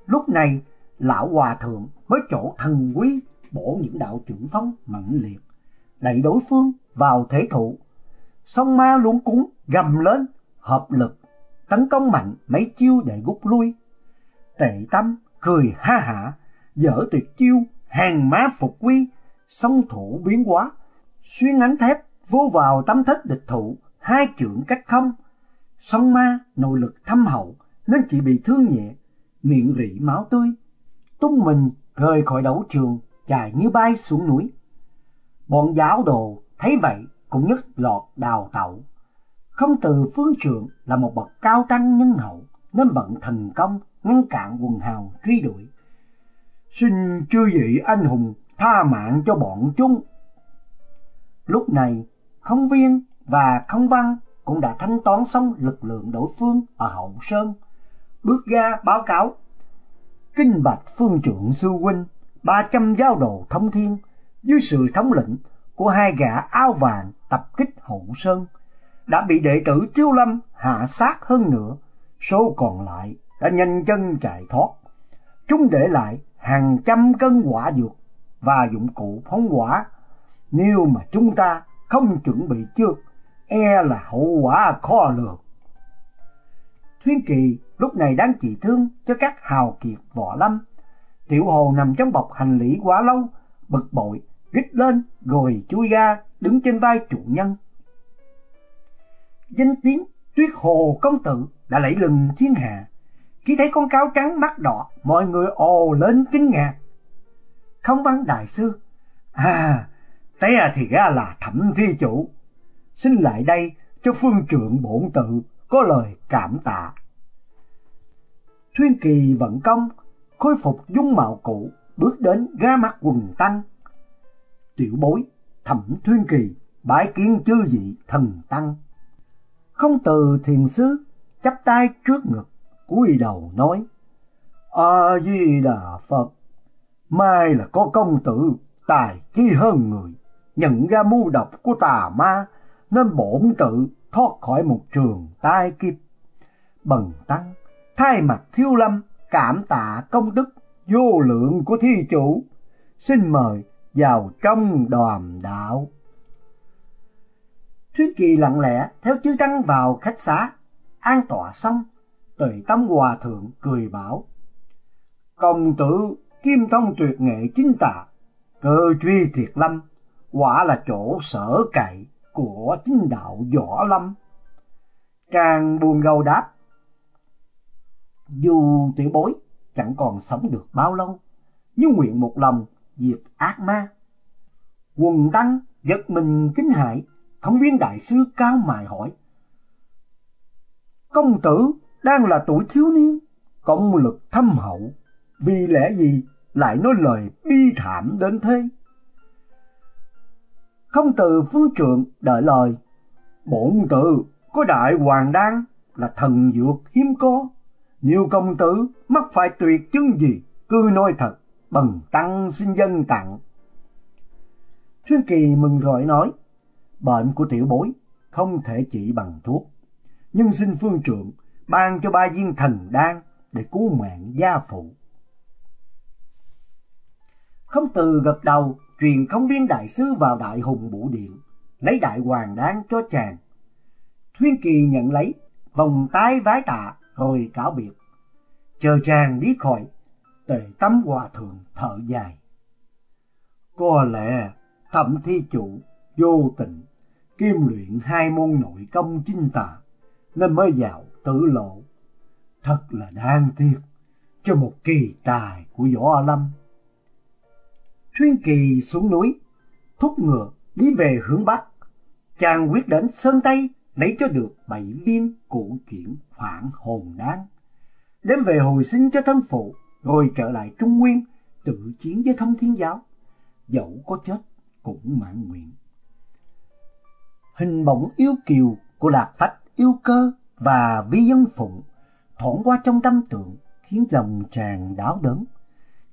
Lúc này, lão hòa thượng mới chỗ thần quý bổ những đạo trưởng phong mạnh liệt, đẩy đối phương vào thế thụ. Song ma luôn cúng gầm lên, hợp lực, tấn công mạnh mấy chiêu để gút lui. Tề tâm cười ha hả, dở tuyệt chiêu hàng má phục quy, song thủ biến hóa, xuyên ánh thép vô vào tấm thất địch thủ, hai chưởng cách không. Song ma nội lực thâm hậu nên chỉ bị thương nhẹ, miệng rỉ máu tươi. Tung mình rời khỏi đấu trường, chạy như bay xuống núi. Bọn giáo đồ thấy vậy cũng nhất lọt đào tẩu. Không từ phương trượng là một bậc cao tăng nhân hậu nên bận thần công ngăn cản quần hào truy đuổi. Xin chư vị anh hùng tha mạng cho bọn chúng. Lúc này, không viên và không văn cũng đã thanh toán xong lực lượng đối phương ở Hậu Sơn. Bước ra báo cáo. Kinh bạch phương trưởng sư huynh, 300 giáo đồ thông thiên dưới sự thống lĩnh của hai gã áo vàng tập kích Hậu Sơn đã bị đệ tử Tiêu Lâm hạ sát hơn nữa, số còn lại đã nhanh chân chạy thoát. Chúng để lại hàng trăm cân quả dược và dụng cụ phóng quả. Nếu mà chúng ta không chuẩn bị trước, e là hậu quả khó lường. Thuyên Kỳ lúc này đang trị thương cho các hào kiệt võ lâm. Tiểu Hồ nằm trong bọc hành lý quá lâu, bực bội, gích lên rồi chui ra đứng trên vai chủ nhân. Danh tiếng Tuyết Hồ công tử đã lẫy lừng thiên hạ. Khi thấy con cáo trắng mắt đỏ, mọi người ồ lên kinh ngạc. Không văn đại sư, à, té thì ra là thẩm thi chủ. Xin lại đây cho phương trượng bổn tự có lời cảm tạ. Thuyên kỳ vận công, khôi phục dung mạo cũ, bước đến ra mặt quần tăng. Tiểu bối, thẩm thuyên kỳ, bái kiến chư vị thần tăng. Không từ thiền sứ, chắp tay trước ngực, cúi đầu nói, A-di-đà Phật, mai là có công tử, tài chi hơn người, nhận ra mưu độc của tà ma, nên bổn tự thoát khỏi một trường tai kiếp. Bần tăng, thay mặt thiếu lâm, cảm tạ công đức vô lượng của thi chủ, xin mời vào trong đoàn đạo. Thuyết Kỳ lặng lẽ theo chư tăng vào khách xá, an tọa xong, tùy tâm hòa thượng cười bảo. Công tử kim thông tuyệt nghệ chính tà, cơ truy thiệt lâm, quả là chỗ sở cậy của chính đạo võ lâm. Trang buồn gầu đáp, dù tiểu bối chẳng còn sống được bao lâu, nhưng nguyện một lòng diệt ác ma. Quần tăng giật mình kinh hại, thống viên đại sư cao mài hỏi. Công tử đang là tuổi thiếu niên, công lực thâm hậu, vì lẽ gì lại nói lời bi thảm đến thế? Không từ phương trượng đợi lời, bổn tự có đại hoàng đan là thần dược hiếm có. Nhiều công tử mắc phải tuyệt chứng gì, cứ nói thật, bần tăng xin dân tặng. Thuyên Kỳ mừng gọi nói, bệnh của tiểu bối không thể trị bằng thuốc, nhưng xin phương trượng ban cho ba viên thần đan để cứu mạng gia phụ. Không từ gật đầu, truyền công viên đại sư vào đại hùng bụ điện, lấy đại hoàng đan cho chàng. Thuyên Kỳ nhận lấy, vòng tay vái tạ rồi cáo biệt. Chờ chàng đi khỏi, tề tắm hòa thượng thở dài. Có lẽ thẩm thi chủ vô tình kim luyện hai môn nội công chính tà nên mới vào tử lộ. Thật là đáng tiếc cho một kỳ tài của võ lâm. Thuyên kỳ xuống núi, thúc ngựa đi về hướng bắc. Chàng quyết đến Sơn Tây lấy cho được bảy viên cụ chuyển phản hồn đan. Đem về hồi sinh cho thân phụ, rồi trở lại Trung Nguyên, tự chiến với thông thiên giáo. Dẫu có chết cũng mãn nguyện. Hình bóng yêu kiều của lạc phách yêu cơ và vi dân phụng thoảng qua trong tâm tượng khiến lòng chàng đảo đớn.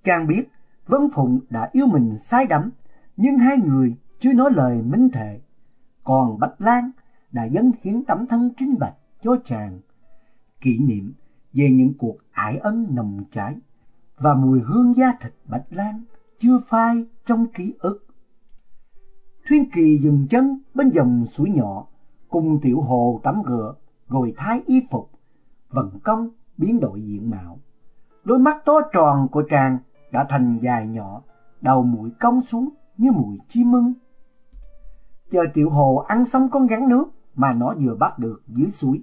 Chàng biết Vân Phụng đã yêu mình sai đắm, nhưng hai người chưa nói lời minh thệ. Còn Bạch Lan đã dấn hiến tấm thân trinh bạch cho chàng. Kỷ niệm về những cuộc ải ân nồng cháy và mùi hương da thịt Bạch Lan chưa phai trong ký ức. Thuyên Kỳ dừng chân bên dòng suối nhỏ, cùng tiểu hồ tắm rửa, rồi thái y phục, vận công biến đổi diện mạo. Đôi mắt to tròn của chàng đã thành dài nhỏ, đầu mũi cong xuống như mũi chim mưng. Chờ tiểu hồ ăn xong con gắn nước mà nó vừa bắt được dưới suối,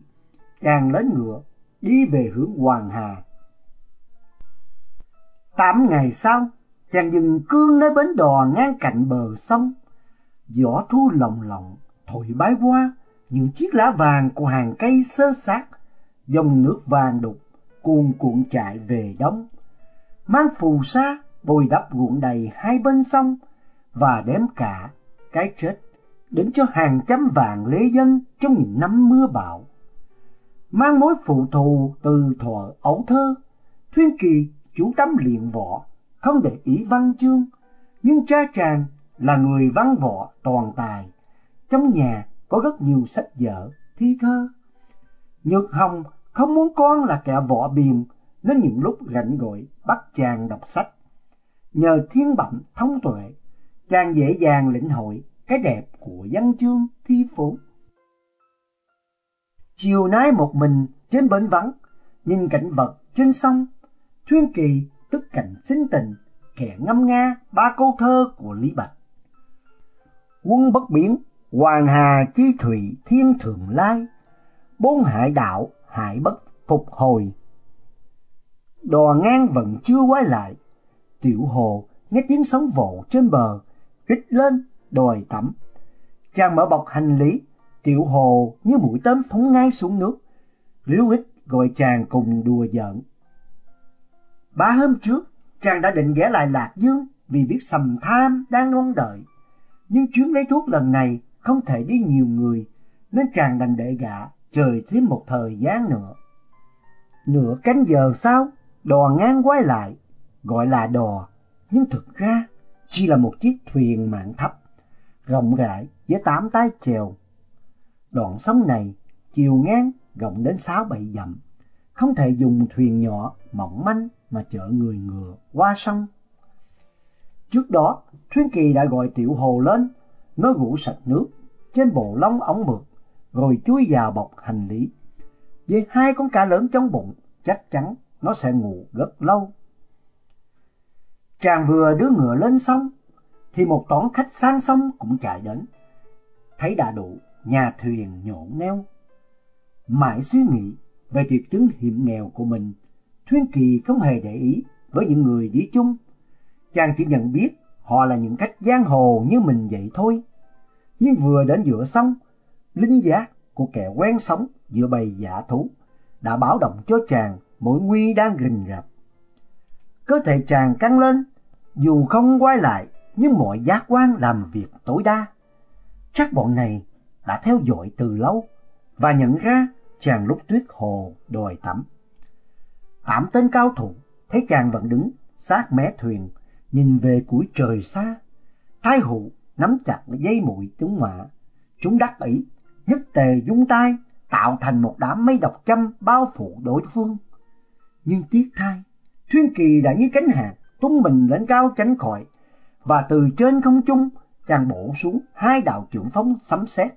chàng lên ngựa đi về hướng Hoàng Hà. Tám ngày sau, chàng dừng cương nơi bến đò ngang cạnh bờ sông. Gió thu lồng lộng, thổi bái qua, những chiếc lá vàng của hàng cây sơ sát, dòng nước vàng đục, cuồn cuộn chạy về đông. Mang phù sa, bồi đắp ruộng đầy hai bên sông, và đếm cả cái chết đến cho hàng trăm vạn lễ dân trong những năm mưa bão. Mang mối phụ thù từ thuở ấu thơ, Thuyên Kỳ chú tâm luyện võ, không để ý văn chương, nhưng cha chàng là người văn võ toàn tài. Trong nhà có rất nhiều sách vở, thi thơ. Nhược Hồng không muốn con là kẻ võ biền, nên những lúc rảnh gội bắt chàng đọc sách. Nhờ thiên bẩm thông tuệ, chàng dễ dàng lĩnh hội cái đẹp của văn chương thi phố. Chiều nái một mình trên bến vắng, nhìn cảnh vật trên sông, Thuyên Kỳ tức cảnh sinh tình, kẻ ngâm nga ba câu thơ của Lý Bạch. Quân bất biến, hoàng hà chi thủy thiên thượng lai, bốn hải đạo hải bất phục hồi. Đò ngang vẫn chưa quay lại, tiểu hồ nghe tiếng sóng vỗ trên bờ, kích lên đòi tắm. Chàng mở bọc hành lý, tiểu hồ như mũi tên phóng ngay xuống nước. Ríu ích gọi chàng cùng đùa giỡn. Ba hôm trước, chàng đã định ghé lại Lạc Dương vì biết sầm tham đang mong đợi. Nhưng chuyến lấy thuốc lần này không thể đi nhiều người, nên chàng đành để gã trời thêm một thời gian nữa. Nửa cánh giờ sau, đò ngang quay lại, gọi là đò, nhưng thực ra chỉ là một chiếc thuyền mạng thấp, rộng rãi với tám tay chèo. Đoạn sông này chiều ngang rộng đến sáu bảy dặm, không thể dùng thuyền nhỏ mỏng manh mà chở người ngựa qua sông. Trước đó, Thuyên Kỳ đã gọi Tiểu Hồ lên, nó rủ sạch nước trên bộ lông ống mượt, rồi chui vào bọc hành lý. Với hai con cá lớn trong bụng, chắc chắn nó sẽ ngủ rất lâu. Chàng vừa đưa ngựa lên sông, thì một toán khách sang sông cũng chạy đến. Thấy đã đủ, nhà thuyền nhộn neo. Mãi suy nghĩ về tuyệt chứng hiểm nghèo của mình, Thuyên Kỳ không hề để ý với những người đi chung. Chàng chỉ nhận biết họ là những khách giang hồ như mình vậy thôi. Nhưng vừa đến giữa sông, linh giác của kẻ quen sống giữa bầy giả thú đã báo động cho chàng mối nguy đang rình rập. Cơ thể chàng căng lên, dù không quay lại nhưng mọi giác quan làm việc tối đa. Chắc bọn này đã theo dõi từ lâu và nhận ra chàng lúc tuyết hồ đòi tắm. Tám tên cao thủ thấy chàng vẫn đứng sát mé thuyền, nhìn về cuối trời xa. Thái hụ nắm chặt dây mũi tướng mã. Chúng đắc ý, nhất tề dung tay, tạo thành một đám mây độc châm bao phủ đối phương. Nhưng tiếc thay, Thuyên Kỳ đã như cánh hạt tung mình lên cao tránh khỏi, và từ trên không trung chàng bổ xuống hai đạo trưởng phóng sấm sét.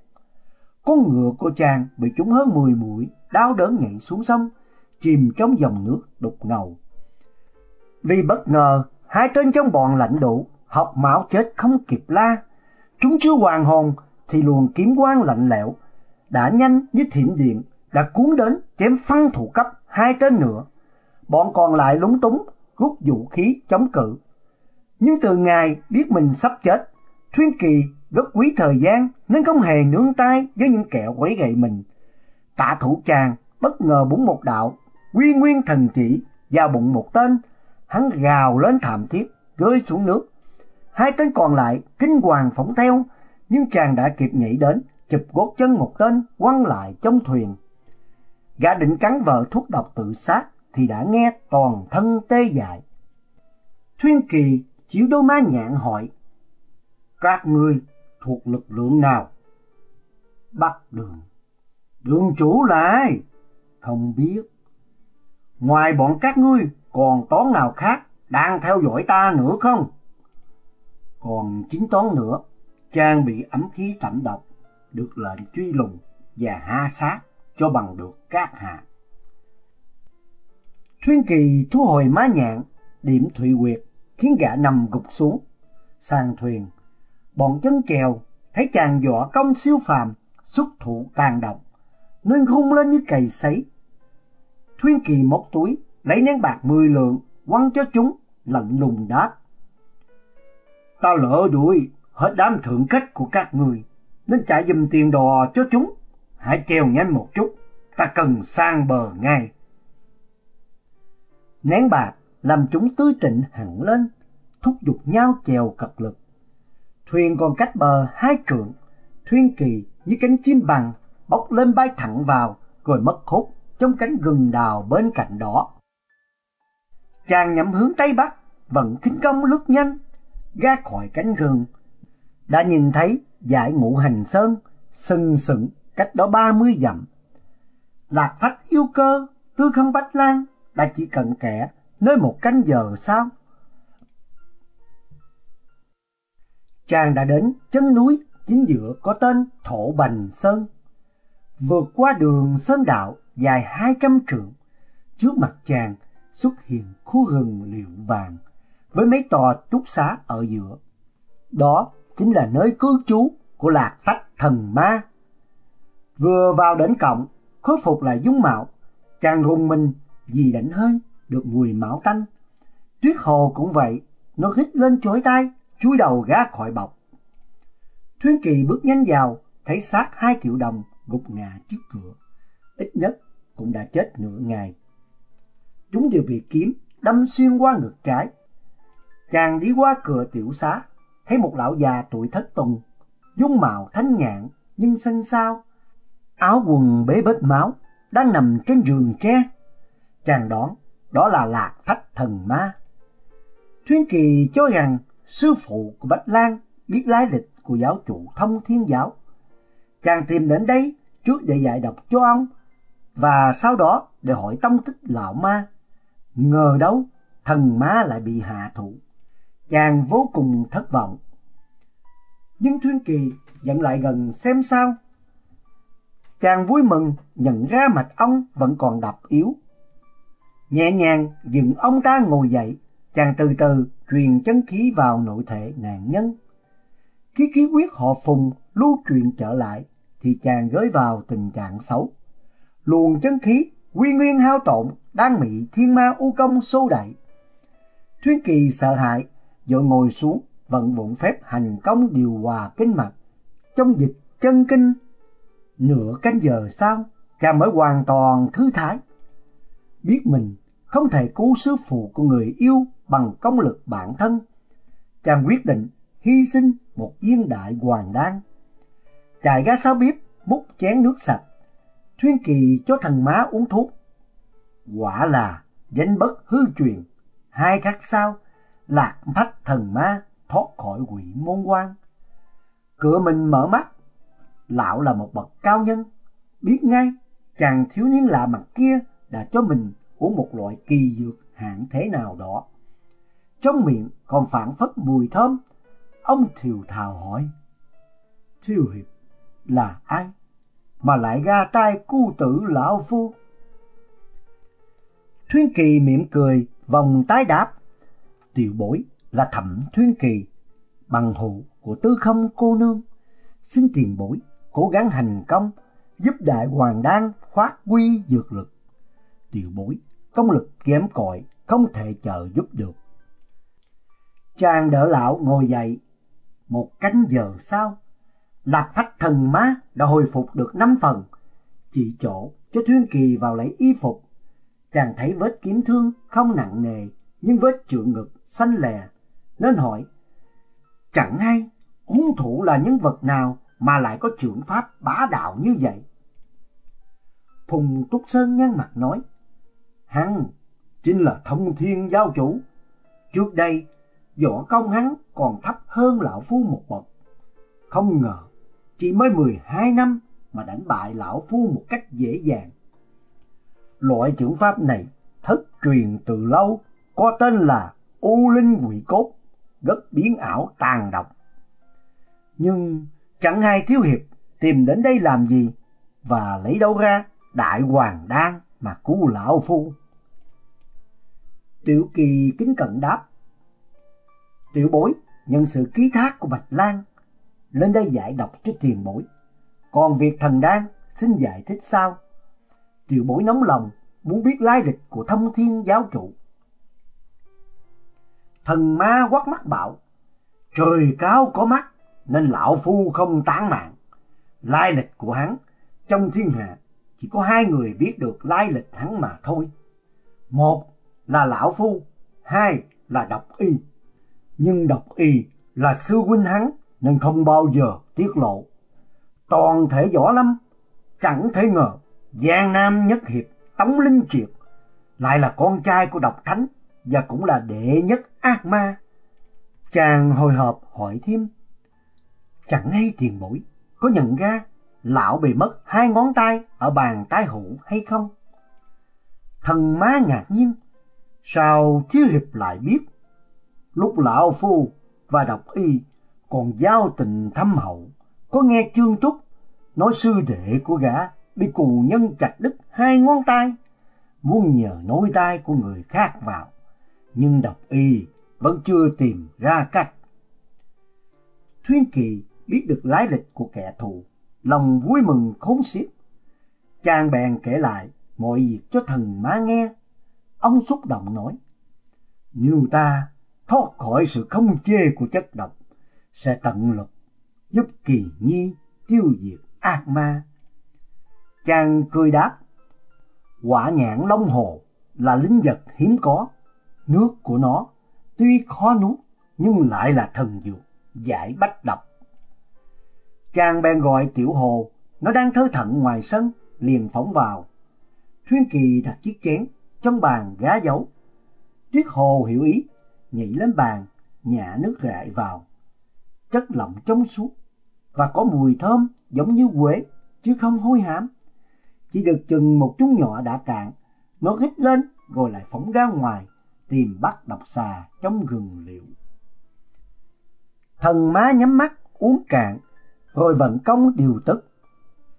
Con ngựa của chàng bị chúng hơn 10 mũi, đau đớn nhảy xuống sông, chìm trong dòng nước đục ngầu. Vì bất ngờ, hai tên trong bọn lãnh đủ, học máu chết không kịp la. Chúng chưa hoàn hồn thì luồng kiếm quang lạnh lẽo, đã nhanh như thiểm điện, đã cuốn đến chém phăng thủ cấp hai tên nữa. Bọn còn lại lúng túng, rút vũ khí chống cự. Nhưng từ ngày biết mình sắp chết, Thuyên Kỳ rất quý thời gian nên không hề nương tay với những kẻ quấy gậy mình. Tạ thủ chàng bất ngờ búng một đạo, quy nguyên thần chỉ vào bụng một tên, hắn gào lên thảm thiết, rơi xuống nước. Hai tên còn lại kinh hoàng phóng theo, nhưng chàng đã kịp nhảy đến, chụp gót chân một tên, quăng lại trong thuyền. Gã định cắn vợ thuốc độc tự sát, thì đã nghe toàn thân tê dại. Thuyên Kỳ chiếu đôi má nhạn hỏi, các ngươi thuộc lực lượng nào? bắt đường. Đường chủ là ai? Không biết. Ngoài bọn các ngươi còn toán nào khác đang theo dõi ta nữa không? Còn chính toán nữa, chàng bị ấm khí tẩm độc, được lệnh truy lùng và ha sát cho bằng được các hạ. Thuyên Kỳ thu hồi má nhạn, điểm thụy quyệt, khiến gã nằm gục xuống. Sang thuyền, bọn chân kèo thấy chàng võ công siêu phàm, xuất thủ tàn độc, nên hung lên như cày sấy. Thuyên Kỳ móc túi, lấy nén bạc mười lượng, quăng cho chúng, lạnh lùng đáp. Ta lỡ đuổi hết đám thượng khách của các người, nên trả dùm tiền đò cho chúng. Hãy treo nhanh một chút, ta cần sang bờ ngay. Nén bạc làm chúng tứ trịnh hẳn lên, thúc giục nhau chèo cật lực. Thuyền còn cách bờ hai trượng, thuyền kỳ như cánh chim bằng bốc lên bay thẳng vào rồi mất hút trong cánh gừng đào bên cạnh đó. Chàng nhắm hướng Tây Bắc, vận khinh công lướt nhanh, ra khỏi cánh gừng Đã nhìn thấy dải ngũ hành sơn, sừng sững cách đó ba mươi dặm. Lạc phách yêu cơ, tư không bách lan, đã chỉ cận kẽ, nơi một canh giờ sao Chàng đã đến chân núi chính giữa có tên Thổ Bành Sơn. Vượt qua đường Sơn Đạo dài hai trăm trượng, trước mặt chàng xuất hiện khu rừng liệu vàng với mấy tòa trúc xá ở giữa. Đó chính là nơi cư trú của lạc phách thần ma. Vừa vào đến cổng, khôi phục lại dung mạo, chàng rùng mình vì đánh hơi được mùi máu tanh. Tuyết hồ cũng vậy, nó hít lên chối tay, chui đầu ra khỏi bọc. Thuyên Kỳ bước nhanh vào, thấy xác hai triệu đồng gục ngã trước cửa. Ít nhất cũng đã chết nửa ngày. Chúng đều bị kiếm đâm xuyên qua ngực trái. Chàng đi qua cửa tiểu xá, thấy một lão già tuổi thất tuần, dung mạo thanh nhạn nhưng xanh xao, áo quần bế bết máu, đang nằm trên giường tre. Chàng đoán đó là lạc phách thần ma. Thuyên Kỳ cho rằng sư phụ của Bạch Lan biết lái lịch của giáo chủ thông thiên giáo. Chàng tìm đến đây trước để dạy đọc cho ông và sau đó để hỏi tông tích lão ma. Ngờ đâu thần ma lại bị hạ thủ. Chàng vô cùng thất vọng. Nhưng Thuyên Kỳ dẫn lại gần xem sao. Chàng vui mừng nhận ra mạch ông vẫn còn đập yếu. Nhẹ nhàng dựng ông ta ngồi dậy, chàng từ từ truyền chân khí vào nội thể nạn nhân. Khi khí huyết họ phùng lưu truyền trở lại, thì chàng gới vào tình trạng xấu. Luồng chân khí, quy nguyên hao tổn, đang bị thiên ma u công xô đẩy. Thuyên Kỳ sợ hãi, vội ngồi xuống, vận bụng phép hành công điều hòa kinh mạch. Trong dịch chân kinh, nửa canh giờ sau, chàng mới hoàn toàn thư thái. Biết mình không thể cứu sư phụ của người yêu bằng công lực bản thân. Chàng quyết định hy sinh một viên đại hoàng đan. Chạy ra sau bếp, múc chén nước sạch. Thuyên Kỳ cho thằng má uống thuốc. Quả là danh bất hư truyền. Hai khắc sau, lạc mắt thần ma thoát khỏi quỷ môn quan. Cửa mình mở mắt. Lão là một bậc cao nhân. Biết ngay, chàng thiếu niên lạ mặt kia đã cho mình uống một loại kỳ dược hạng thế nào đó. Trong miệng còn phản phất mùi thơm Ông thiều thào hỏi. Thiều hiệp là ai mà lại ra tay cu tử lão phu? Thuyên Kỳ mỉm cười, vòng tái đáp. Tiểu bối là thẩm Thuyên Kỳ, bằng hữu của tư không cô nương. Xin tiền bối, cố gắng hành công, giúp đại hoàng đan khoát quy dược lực. Tiểu bối, công lực kém cỏi, không thể chờ giúp được. Chàng đỡ lão ngồi dậy, một cánh giờ sau, Lạc Phách thần má đã hồi phục được năm phần, chỉ chỗ cho Thuyên Kỳ vào lấy y phục. Chàng thấy vết kiếm thương không nặng nề, nhưng vết trượng ngực xanh lè, nên hỏi, chẳng hay hung thủ là nhân vật nào mà lại có trưởng pháp bá đạo như vậy? Phùng Túc Sơn nhăn mặt nói, hắn chính là thông thiên giáo chủ. Trước đây võ công hắn còn thấp hơn lão phu một bậc. Không ngờ, chỉ mới 12 năm mà đánh bại lão phu một cách dễ dàng. Loại trưởng pháp này thất truyền từ lâu, có tên là U Linh Quỷ Cốt, rất biến ảo tàn độc. Nhưng chẳng ai thiếu hiệp tìm đến đây làm gì và lấy đâu ra đại hoàng đan mà cứu lão phu. Tiểu kỳ kính cận đáp Tiểu bối nhận sự ký thác của Bạch Lan lên đây giải đọc cho tiền bối. Còn việc thần đan xin giải thích sao? Tiểu bối nóng lòng muốn biết lai lịch của thông thiên giáo chủ. Thần ma quát mắt bảo, Trời cao có mắt nên lão phu không tán mạng. Lai lịch của hắn trong thiên hạ chỉ có hai người biết được lai lịch hắn mà thôi. Một là lão phu, hai là độc y. Nhưng độc y là sư huynh hắn nên không bao giờ tiết lộ. Toàn thể võ lâm chẳng thể ngờ Giang Nam Nhất Hiệp Tống Linh Triệt lại là con trai của độc thánh và cũng là đệ nhất ác ma. Chàng hồi hộp hỏi thêm, chẳng hay tiền mũi có nhận ra lão bị mất hai ngón tay ở bàn tay hữu hay không? Thần má ngạc nhiên, sao thiếu hiệp lại biết? Lúc lão phu và độc y còn giao tình thâm hậu, có nghe chương trúc nói sư đệ của gã bị cù nhân chặt đứt hai ngón tay, muốn nhờ nối tay của người khác vào, nhưng độc y vẫn chưa tìm ra cách. Thuyên Kỳ biết được lái lịch của kẻ thù, lòng vui mừng khốn xiết. Chàng bèn kể lại mọi việc cho thần má nghe. Ông xúc động nói, nếu ta thoát khỏi sự không chê của chất độc, sẽ tận lực giúp kỳ nhi tiêu diệt ác ma. Chàng cười đáp, quả nhãn long hồ là linh vật hiếm có, nước của nó tuy khó nuốt nhưng lại là thần dược giải bách độc. Chàng bèn gọi tiểu hồ, nó đang thơ thận ngoài sân, liền phóng vào. Thuyên Kỳ đặt chiếc chén trong bàn gá dấu. Triết hồ hiểu ý, nhảy lên bàn, nhả nước rải vào. Chất lỏng trong suốt và có mùi thơm giống như quế chứ không hôi hám. Chỉ được chừng một chút nhỏ đã cạn, nó hít lên rồi lại phóng ra ngoài tìm bắt độc xà trong gừng liệu. Thần má nhắm mắt uống cạn rồi vận công điều tức.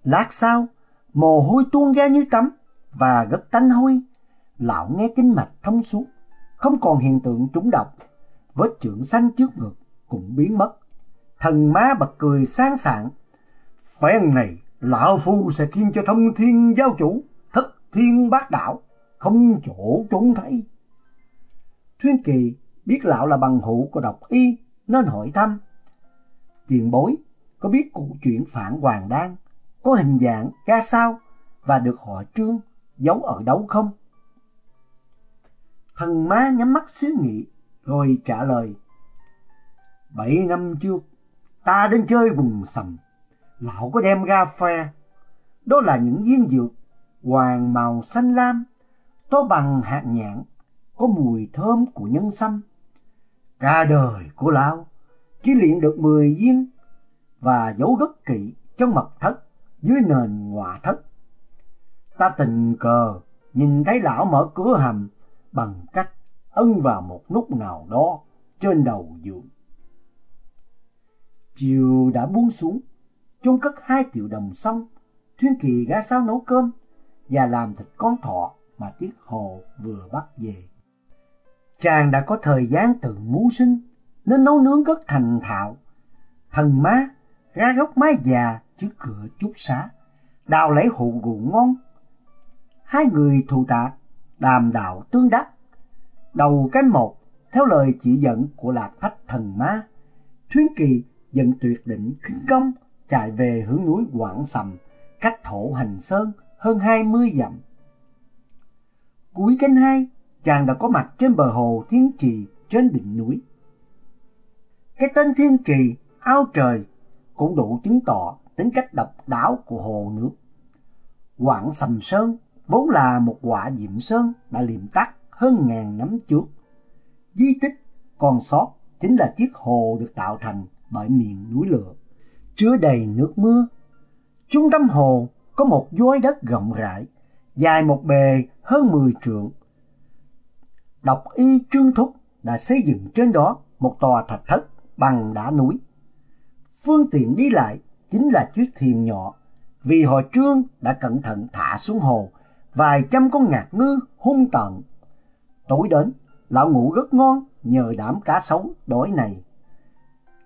Lát sau, mồ hôi tuôn ra như tắm và rất tanh hôi. Lão nghe kinh mạch thông suốt, không còn hiện tượng trúng độc. Vết trưởng xanh trước ngực cũng biến mất. Thần má bật cười sáng sảng. Phen này, lão phu sẽ khiến cho thông thiên giáo chủ, thất thiên bát đạo, không chỗ trốn thấy. Thuyên Kỳ biết lão là bằng hữu của độc y nên hỏi thăm. Tiền bối có biết cụ chuyện phản hoàng đan có hình dạng ra sao và được họ trương giấu ở đâu không? Thần má nhắm mắt suy nghĩ rồi trả lời. Bảy năm trước, ta đến chơi vùng sầm, lão có đem ra phe. Đó là những viên dược hoàng màu xanh lam, to bằng hạt nhãn có mùi thơm của nhân sâm. Cả đời của lão chỉ luyện được 10 viên và giấu rất kỹ trong mật thất dưới nền ngọa thất. Ta tình cờ nhìn thấy lão mở cửa hầm bằng cách ân vào một nút nào đó trên đầu giường. Chiều đã buông xuống, chôn cất hai triệu đồng xong, Thuyên Kỳ gã sao nấu cơm và làm thịt con thọ mà Tiết Hồ vừa bắt về. Chàng đã có thời gian tự mưu sinh nên nấu nướng rất thành thạo. Thần má ra gốc mái già trước cửa chút xá, đào lấy hụ gụ ngon. Hai người thù tạ, đàm đạo tương đắc. Đầu cái một, theo lời chỉ dẫn của lạc phách thần má, Thuyến Kỳ dẫn tuyệt định khinh công chạy về hướng núi Quảng Sầm, cách thổ hành sơn hơn hai mươi dặm. Cuối canh hai, chàng đã có mặt trên bờ hồ Thiên Trì trên đỉnh núi. Cái tên Thiên Trì, ao trời cũng đủ chứng tỏ tính cách độc đáo của hồ nước. Quảng Sầm Sơn vốn là một quả diệm sơn đã liệm tắt hơn ngàn năm trước. Di tích còn sót chính là chiếc hồ được tạo thành bởi miệng núi lửa, chứa đầy nước mưa. Trung tâm hồ có một dối đất rộng rãi, dài một bề hơn 10 trượng. Độc y Trương Thúc đã xây dựng trên đó một tòa thạch thất bằng đá núi phương tiện đi lại chính là chiếc thuyền nhỏ, vì hồi trương đã cẩn thận thả xuống hồ vài trăm con ngạc ngư hung tợn. Tối đến, lão ngủ rất ngon nhờ đảm cá sấu đói này.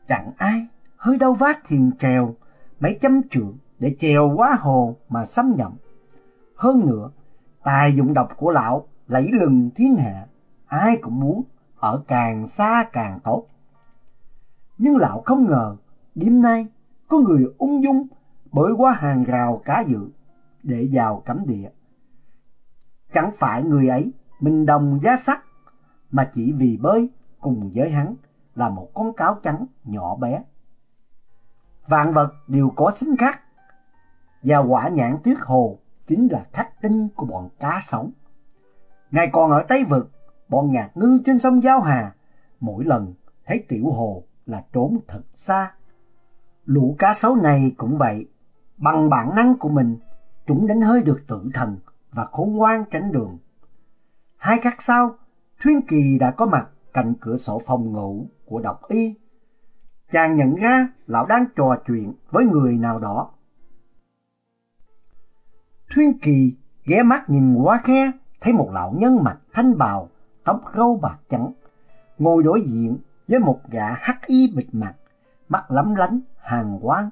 Chẳng ai hơi đau vác thiền trèo mấy trăm trượng để trèo quá hồ mà xâm nhậm Hơn nữa, tài dụng độc của lão lẫy lừng thiên hạ, ai cũng muốn ở càng xa càng tốt. Nhưng lão không ngờ, đêm nay có người ung dung bởi qua hàng rào cá dự để vào cấm địa. Chẳng phải người ấy mình đồng giá sắt mà chỉ vì bơi cùng với hắn là một con cáo trắng nhỏ bé. Vạn vật đều có sinh khác và quả nhãn tuyết hồ chính là khắc tinh của bọn cá sống. Ngày còn ở Tây Vực, bọn ngạc ngư trên sông Giao Hà, mỗi lần thấy tiểu hồ là trốn thật xa. Lũ cá sấu này cũng vậy, bằng bản năng của mình, chúng đánh hơi được tự thần và khôn ngoan tránh đường. Hai khắc sau, Thuyên Kỳ đã có mặt cạnh cửa sổ phòng ngủ của độc y. Chàng nhận ra lão đang trò chuyện với người nào đó. Thuyên Kỳ ghé mắt nhìn qua khe, thấy một lão nhân mặt thanh bào, tóc râu bạc trắng, ngồi đối diện với một gã hắc y bịt mặt, mắt lấm lánh, hàng quang.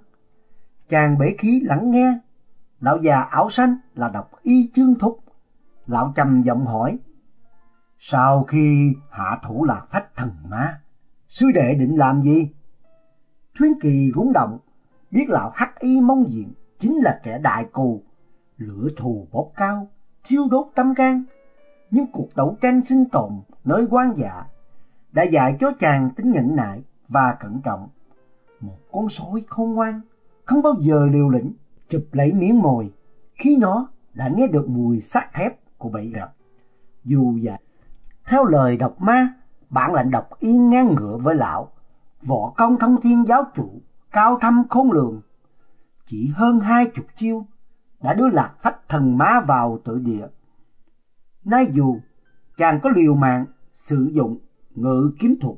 Chàng bể khí lắng nghe, lão già áo xanh là độc y chương thúc. Lão trầm giọng hỏi, sau khi hạ thủ lạc phách thần ma, sư đệ định làm gì? Thuyến Kỳ rúng động, biết lão hắc y mong diện chính là kẻ đại cù, lửa thù bốc cao, thiêu đốt tâm can. Nhưng cuộc đấu tranh sinh tồn nơi quan dạ đã dạy cho chàng tính nhẫn nại và cẩn trọng. Một con sói khôn ngoan, không bao giờ liều lĩnh, chụp lấy miếng mồi khi nó đã nghe được mùi sắt thép của bẫy rập. Dù vậy, theo lời đọc ma, bạn lại đọc yên ngang ngựa với lão, võ công thông thiên giáo chủ, cao thâm khôn lường. Chỉ hơn hai chục chiêu đã đưa lạc phách thần má vào tự địa. Nay dù chàng có liều mạng sử dụng ngự kiếm thuật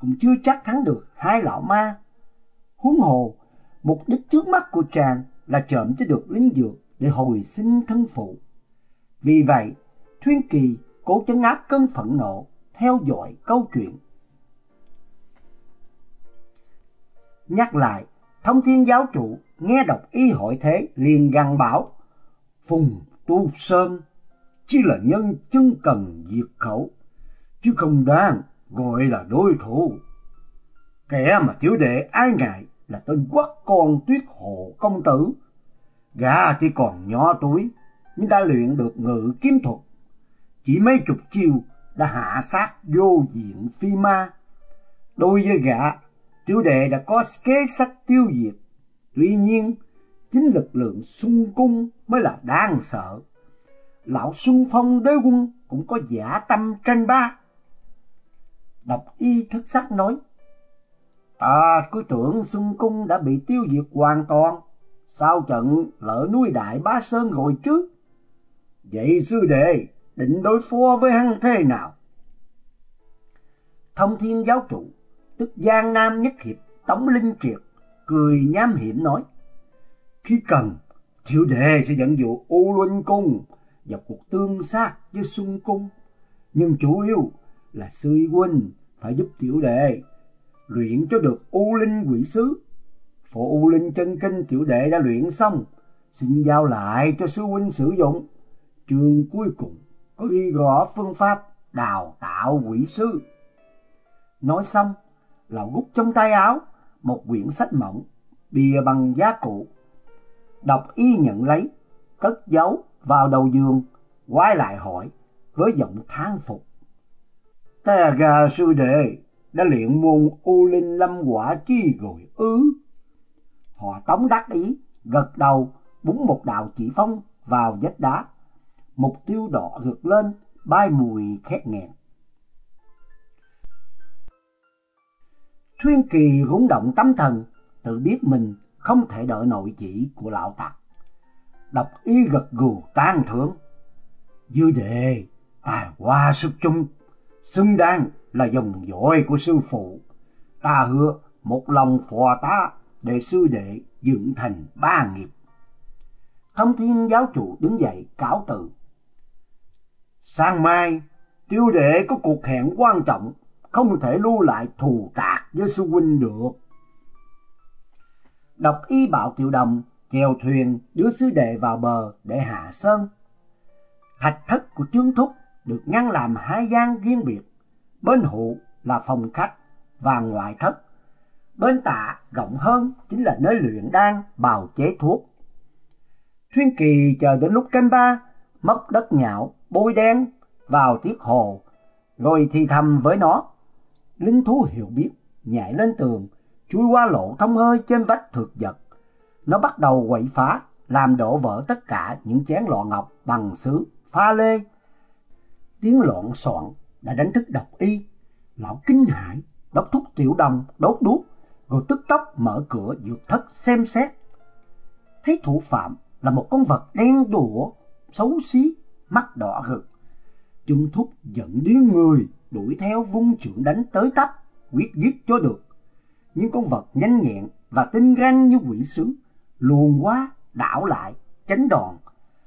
cũng chưa chắc thắng được hai lão ma. Huống hồ, mục đích trước mắt của chàng là trộm cho được lính dược để hồi sinh thân phụ. Vì vậy, Thuyên Kỳ cố chấn áp cơn phẫn nộ, theo dõi câu chuyện. Nhắc lại, thông thiên giáo chủ nghe đọc y hội thế liền gằn bảo, Phùng Tu Sơn chỉ là nhân chân cần diệt khẩu, chứ không đáng gọi là đối thủ. Kẻ mà tiểu đệ ai ngại là tên quốc con tuyết hộ công tử. Gã thì còn nhỏ tuổi, nhưng đã luyện được ngự kiếm thuật. Chỉ mấy chục chiêu đã hạ sát vô diện phi ma. Đối với gã, tiểu đệ đã có kế sách tiêu diệt. Tuy nhiên, chính lực lượng xung cung mới là đáng sợ. Lão xung phong đế quân cũng có giả tâm tranh ba. Độc y thức sắc nói, Ta cứ tưởng xung cung đã bị tiêu diệt hoàn toàn, sau trận lỡ núi đại bá sơn rồi chứ? Vậy sư đệ định đối phó với hắn thế nào? Thông thiên giáo chủ, tức Giang Nam Nhất Hiệp Tống Linh Triệt, cười nham hiểm nói, khi cần, thiệu đệ sẽ dẫn dụ U Luân Cung vào cuộc tương sát với Xuân Cung. Nhưng chủ yếu là sư huynh phải giúp tiểu đệ luyện cho được U Linh quỷ sứ. Phổ U Linh chân kinh tiểu đệ đã luyện xong, xin giao lại cho sư huynh sử dụng. Trường cuối cùng có ghi rõ phương pháp đào tạo quỷ sư. Nói xong, lão gút trong tay áo một quyển sách mỏng, bìa bằng giá cụ đọc y nhận lấy, cất giấu vào đầu giường, quay lại hỏi với giọng thán phục. Ta gà sư đệ đã luyện môn u linh lâm quả chi rồi ư? Họ tống đắc ý, gật đầu, búng một đạo chỉ phong vào vách đá. Mục tiêu đỏ rực lên, bay mùi khét nghẹn. Thuyên Kỳ rung động tâm thần, tự biết mình không thể đợi nội chỉ của lão tặc. Độc y gật gù tan thưởng. Dư đệ, tài hoa sức chung, xứng đáng là dòng dõi của sư phụ. Ta hứa một lòng phò tá để sư đệ dựng thành ba nghiệp. Thông thiên giáo chủ đứng dậy cáo từ. Sang mai, tiêu đệ có cuộc hẹn quan trọng, không thể lưu lại thù tạc với sư huynh được. Độc y bảo tiểu đồng chèo thuyền đưa sư đệ vào bờ để hạ sơn. Thạch thất của Trương Thúc được ngăn làm hai gian riêng biệt. Bên hụ là phòng khách và ngoại thất. Bên tạ rộng hơn chính là nơi luyện đan bào chế thuốc. Thuyên Kỳ chờ đến lúc canh ba, mất đất nhạo, bôi đen vào tiết hồ, rồi thì thầm với nó. Linh thú hiểu biết, nhảy lên tường, chui qua lỗ thông hơi trên vách thực vật. Nó bắt đầu quậy phá, làm đổ vỡ tất cả những chén lọ ngọc bằng sứ, pha lê. Tiếng loạn soạn đã đánh thức độc y. Lão kinh hãi, đốc thúc tiểu đồng, đốt đuốc, rồi tức tốc mở cửa dược thất xem xét. Thấy thủ phạm là một con vật đen đũa, xấu xí, mắt đỏ rực. Trung thúc giận điên người, đuổi theo vung trưởng đánh tới tấp, quyết giết cho được. Nhưng con vật nhanh nhẹn và tinh răng như quỷ sứ, luồn quá, đảo lại, tránh đòn.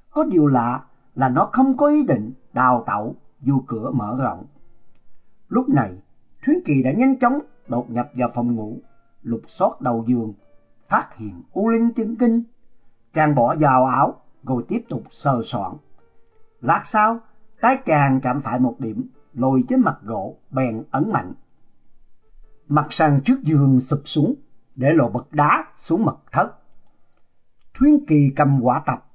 Có điều lạ là nó không có ý định đào tẩu dù cửa mở rộng. Lúc này, Thuyến Kỳ đã nhanh chóng đột nhập vào phòng ngủ, lục xót đầu giường, phát hiện U Linh chân kinh. Chàng bỏ vào áo, rồi tiếp tục sờ soạn. Lát sau, tay chàng chạm phải một điểm, lồi trên mặt gỗ, bèn ấn mạnh. Mặt sàn trước giường sụp xuống, để lộ bậc đá xuống mật thất. Thuyên Kỳ cầm quả tập,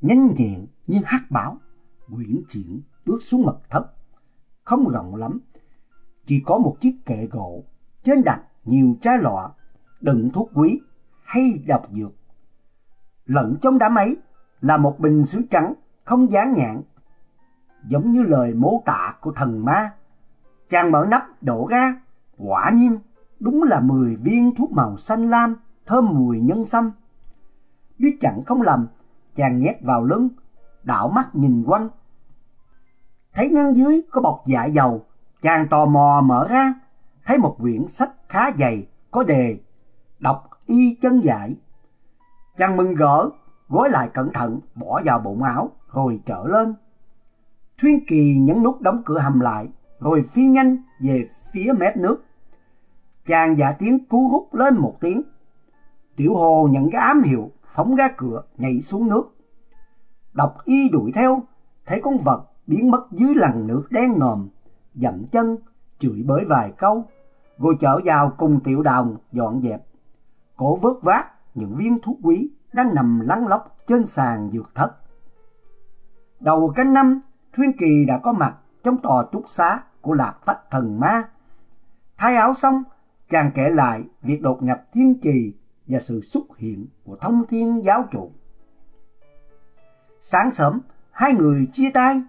nhanh nhẹn như hát bảo, quyển chuyển bước xuống mật thất. Không rộng lắm, chỉ có một chiếc kệ gỗ, trên đặt nhiều trái lọ, đựng thuốc quý hay độc dược. Lẫn trong đám ấy là một bình sứ trắng không dán nhãn, giống như lời mô tả của thần ma. Chàng mở nắp đổ ra, quả nhiên đúng là 10 viên thuốc màu xanh lam, thơm mùi nhân sâm. Biết chẳng không lầm, chàng nhét vào lưng, đảo mắt nhìn quanh. Thấy ngăn dưới có bọc dạ dầu, chàng tò mò mở ra, thấy một quyển sách khá dày, có đề, đọc y chân giải. Chàng mừng gỡ, gói lại cẩn thận, bỏ vào bụng áo, rồi trở lên. Thuyên Kỳ nhấn nút đóng cửa hầm lại, rồi phi nhanh về phía mép nước. Chàng giả tiếng cú hút lên một tiếng. Tiểu Hồ nhận cái ám hiệu, phóng ra cửa, nhảy xuống nước. Độc y đuổi theo, thấy con vật biến mất dưới lằn nước đen ngòm, dậm chân, chửi bới vài câu, rồi trở vào cùng tiểu đồng dọn dẹp. Cổ vớt vát những viên thuốc quý đang nằm lăn lóc trên sàn dược thất. Đầu canh năm, Thuyên Kỳ đã có mặt trong tòa trúc xá của Lạc Phách Thần Ma. Thay áo xong, chàng kể lại việc đột nhập thiên trì và sự xuất hiện của thông thiên giáo chủ. Sáng sớm, hai người chia tay.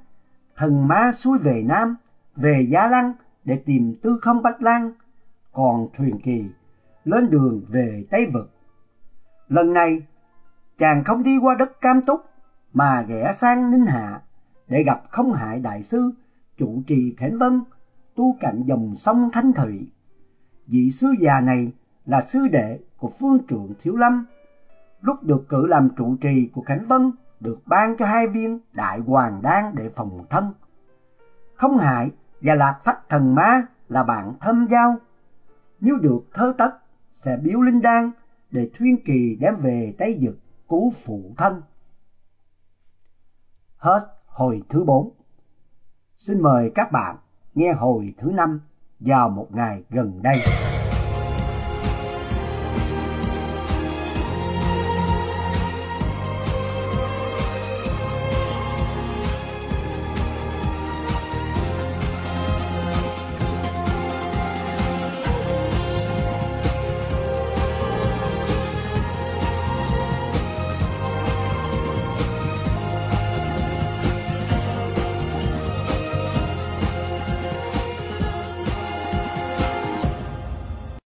Thần ma xuôi về Nam, về Gia Lăng để tìm tư không Bách Lan. Còn Thuyền Kỳ lên đường về Tây Vực. Lần này, chàng không đi qua đất Cam Túc mà ghé sang Ninh Hạ để gặp không hại đại sư chủ trì Khánh Vân tu cạnh dòng sông Thanh Thủy. Vị sư già này là sư đệ của phương trượng Thiếu Lâm. Lúc được cử làm trụ trì của Khánh Vân được ban cho hai viên đại hoàng đan để phòng thân. Không hại và lạc phách thần ma là bạn thâm giao. Nếu được thơ tất sẽ biếu linh đan để Thuyên Kỳ đem về Tây Dực cứu phụ thân. Hết hồi thứ bốn. Xin mời các bạn nghe hồi thứ năm vào một ngày gần đây.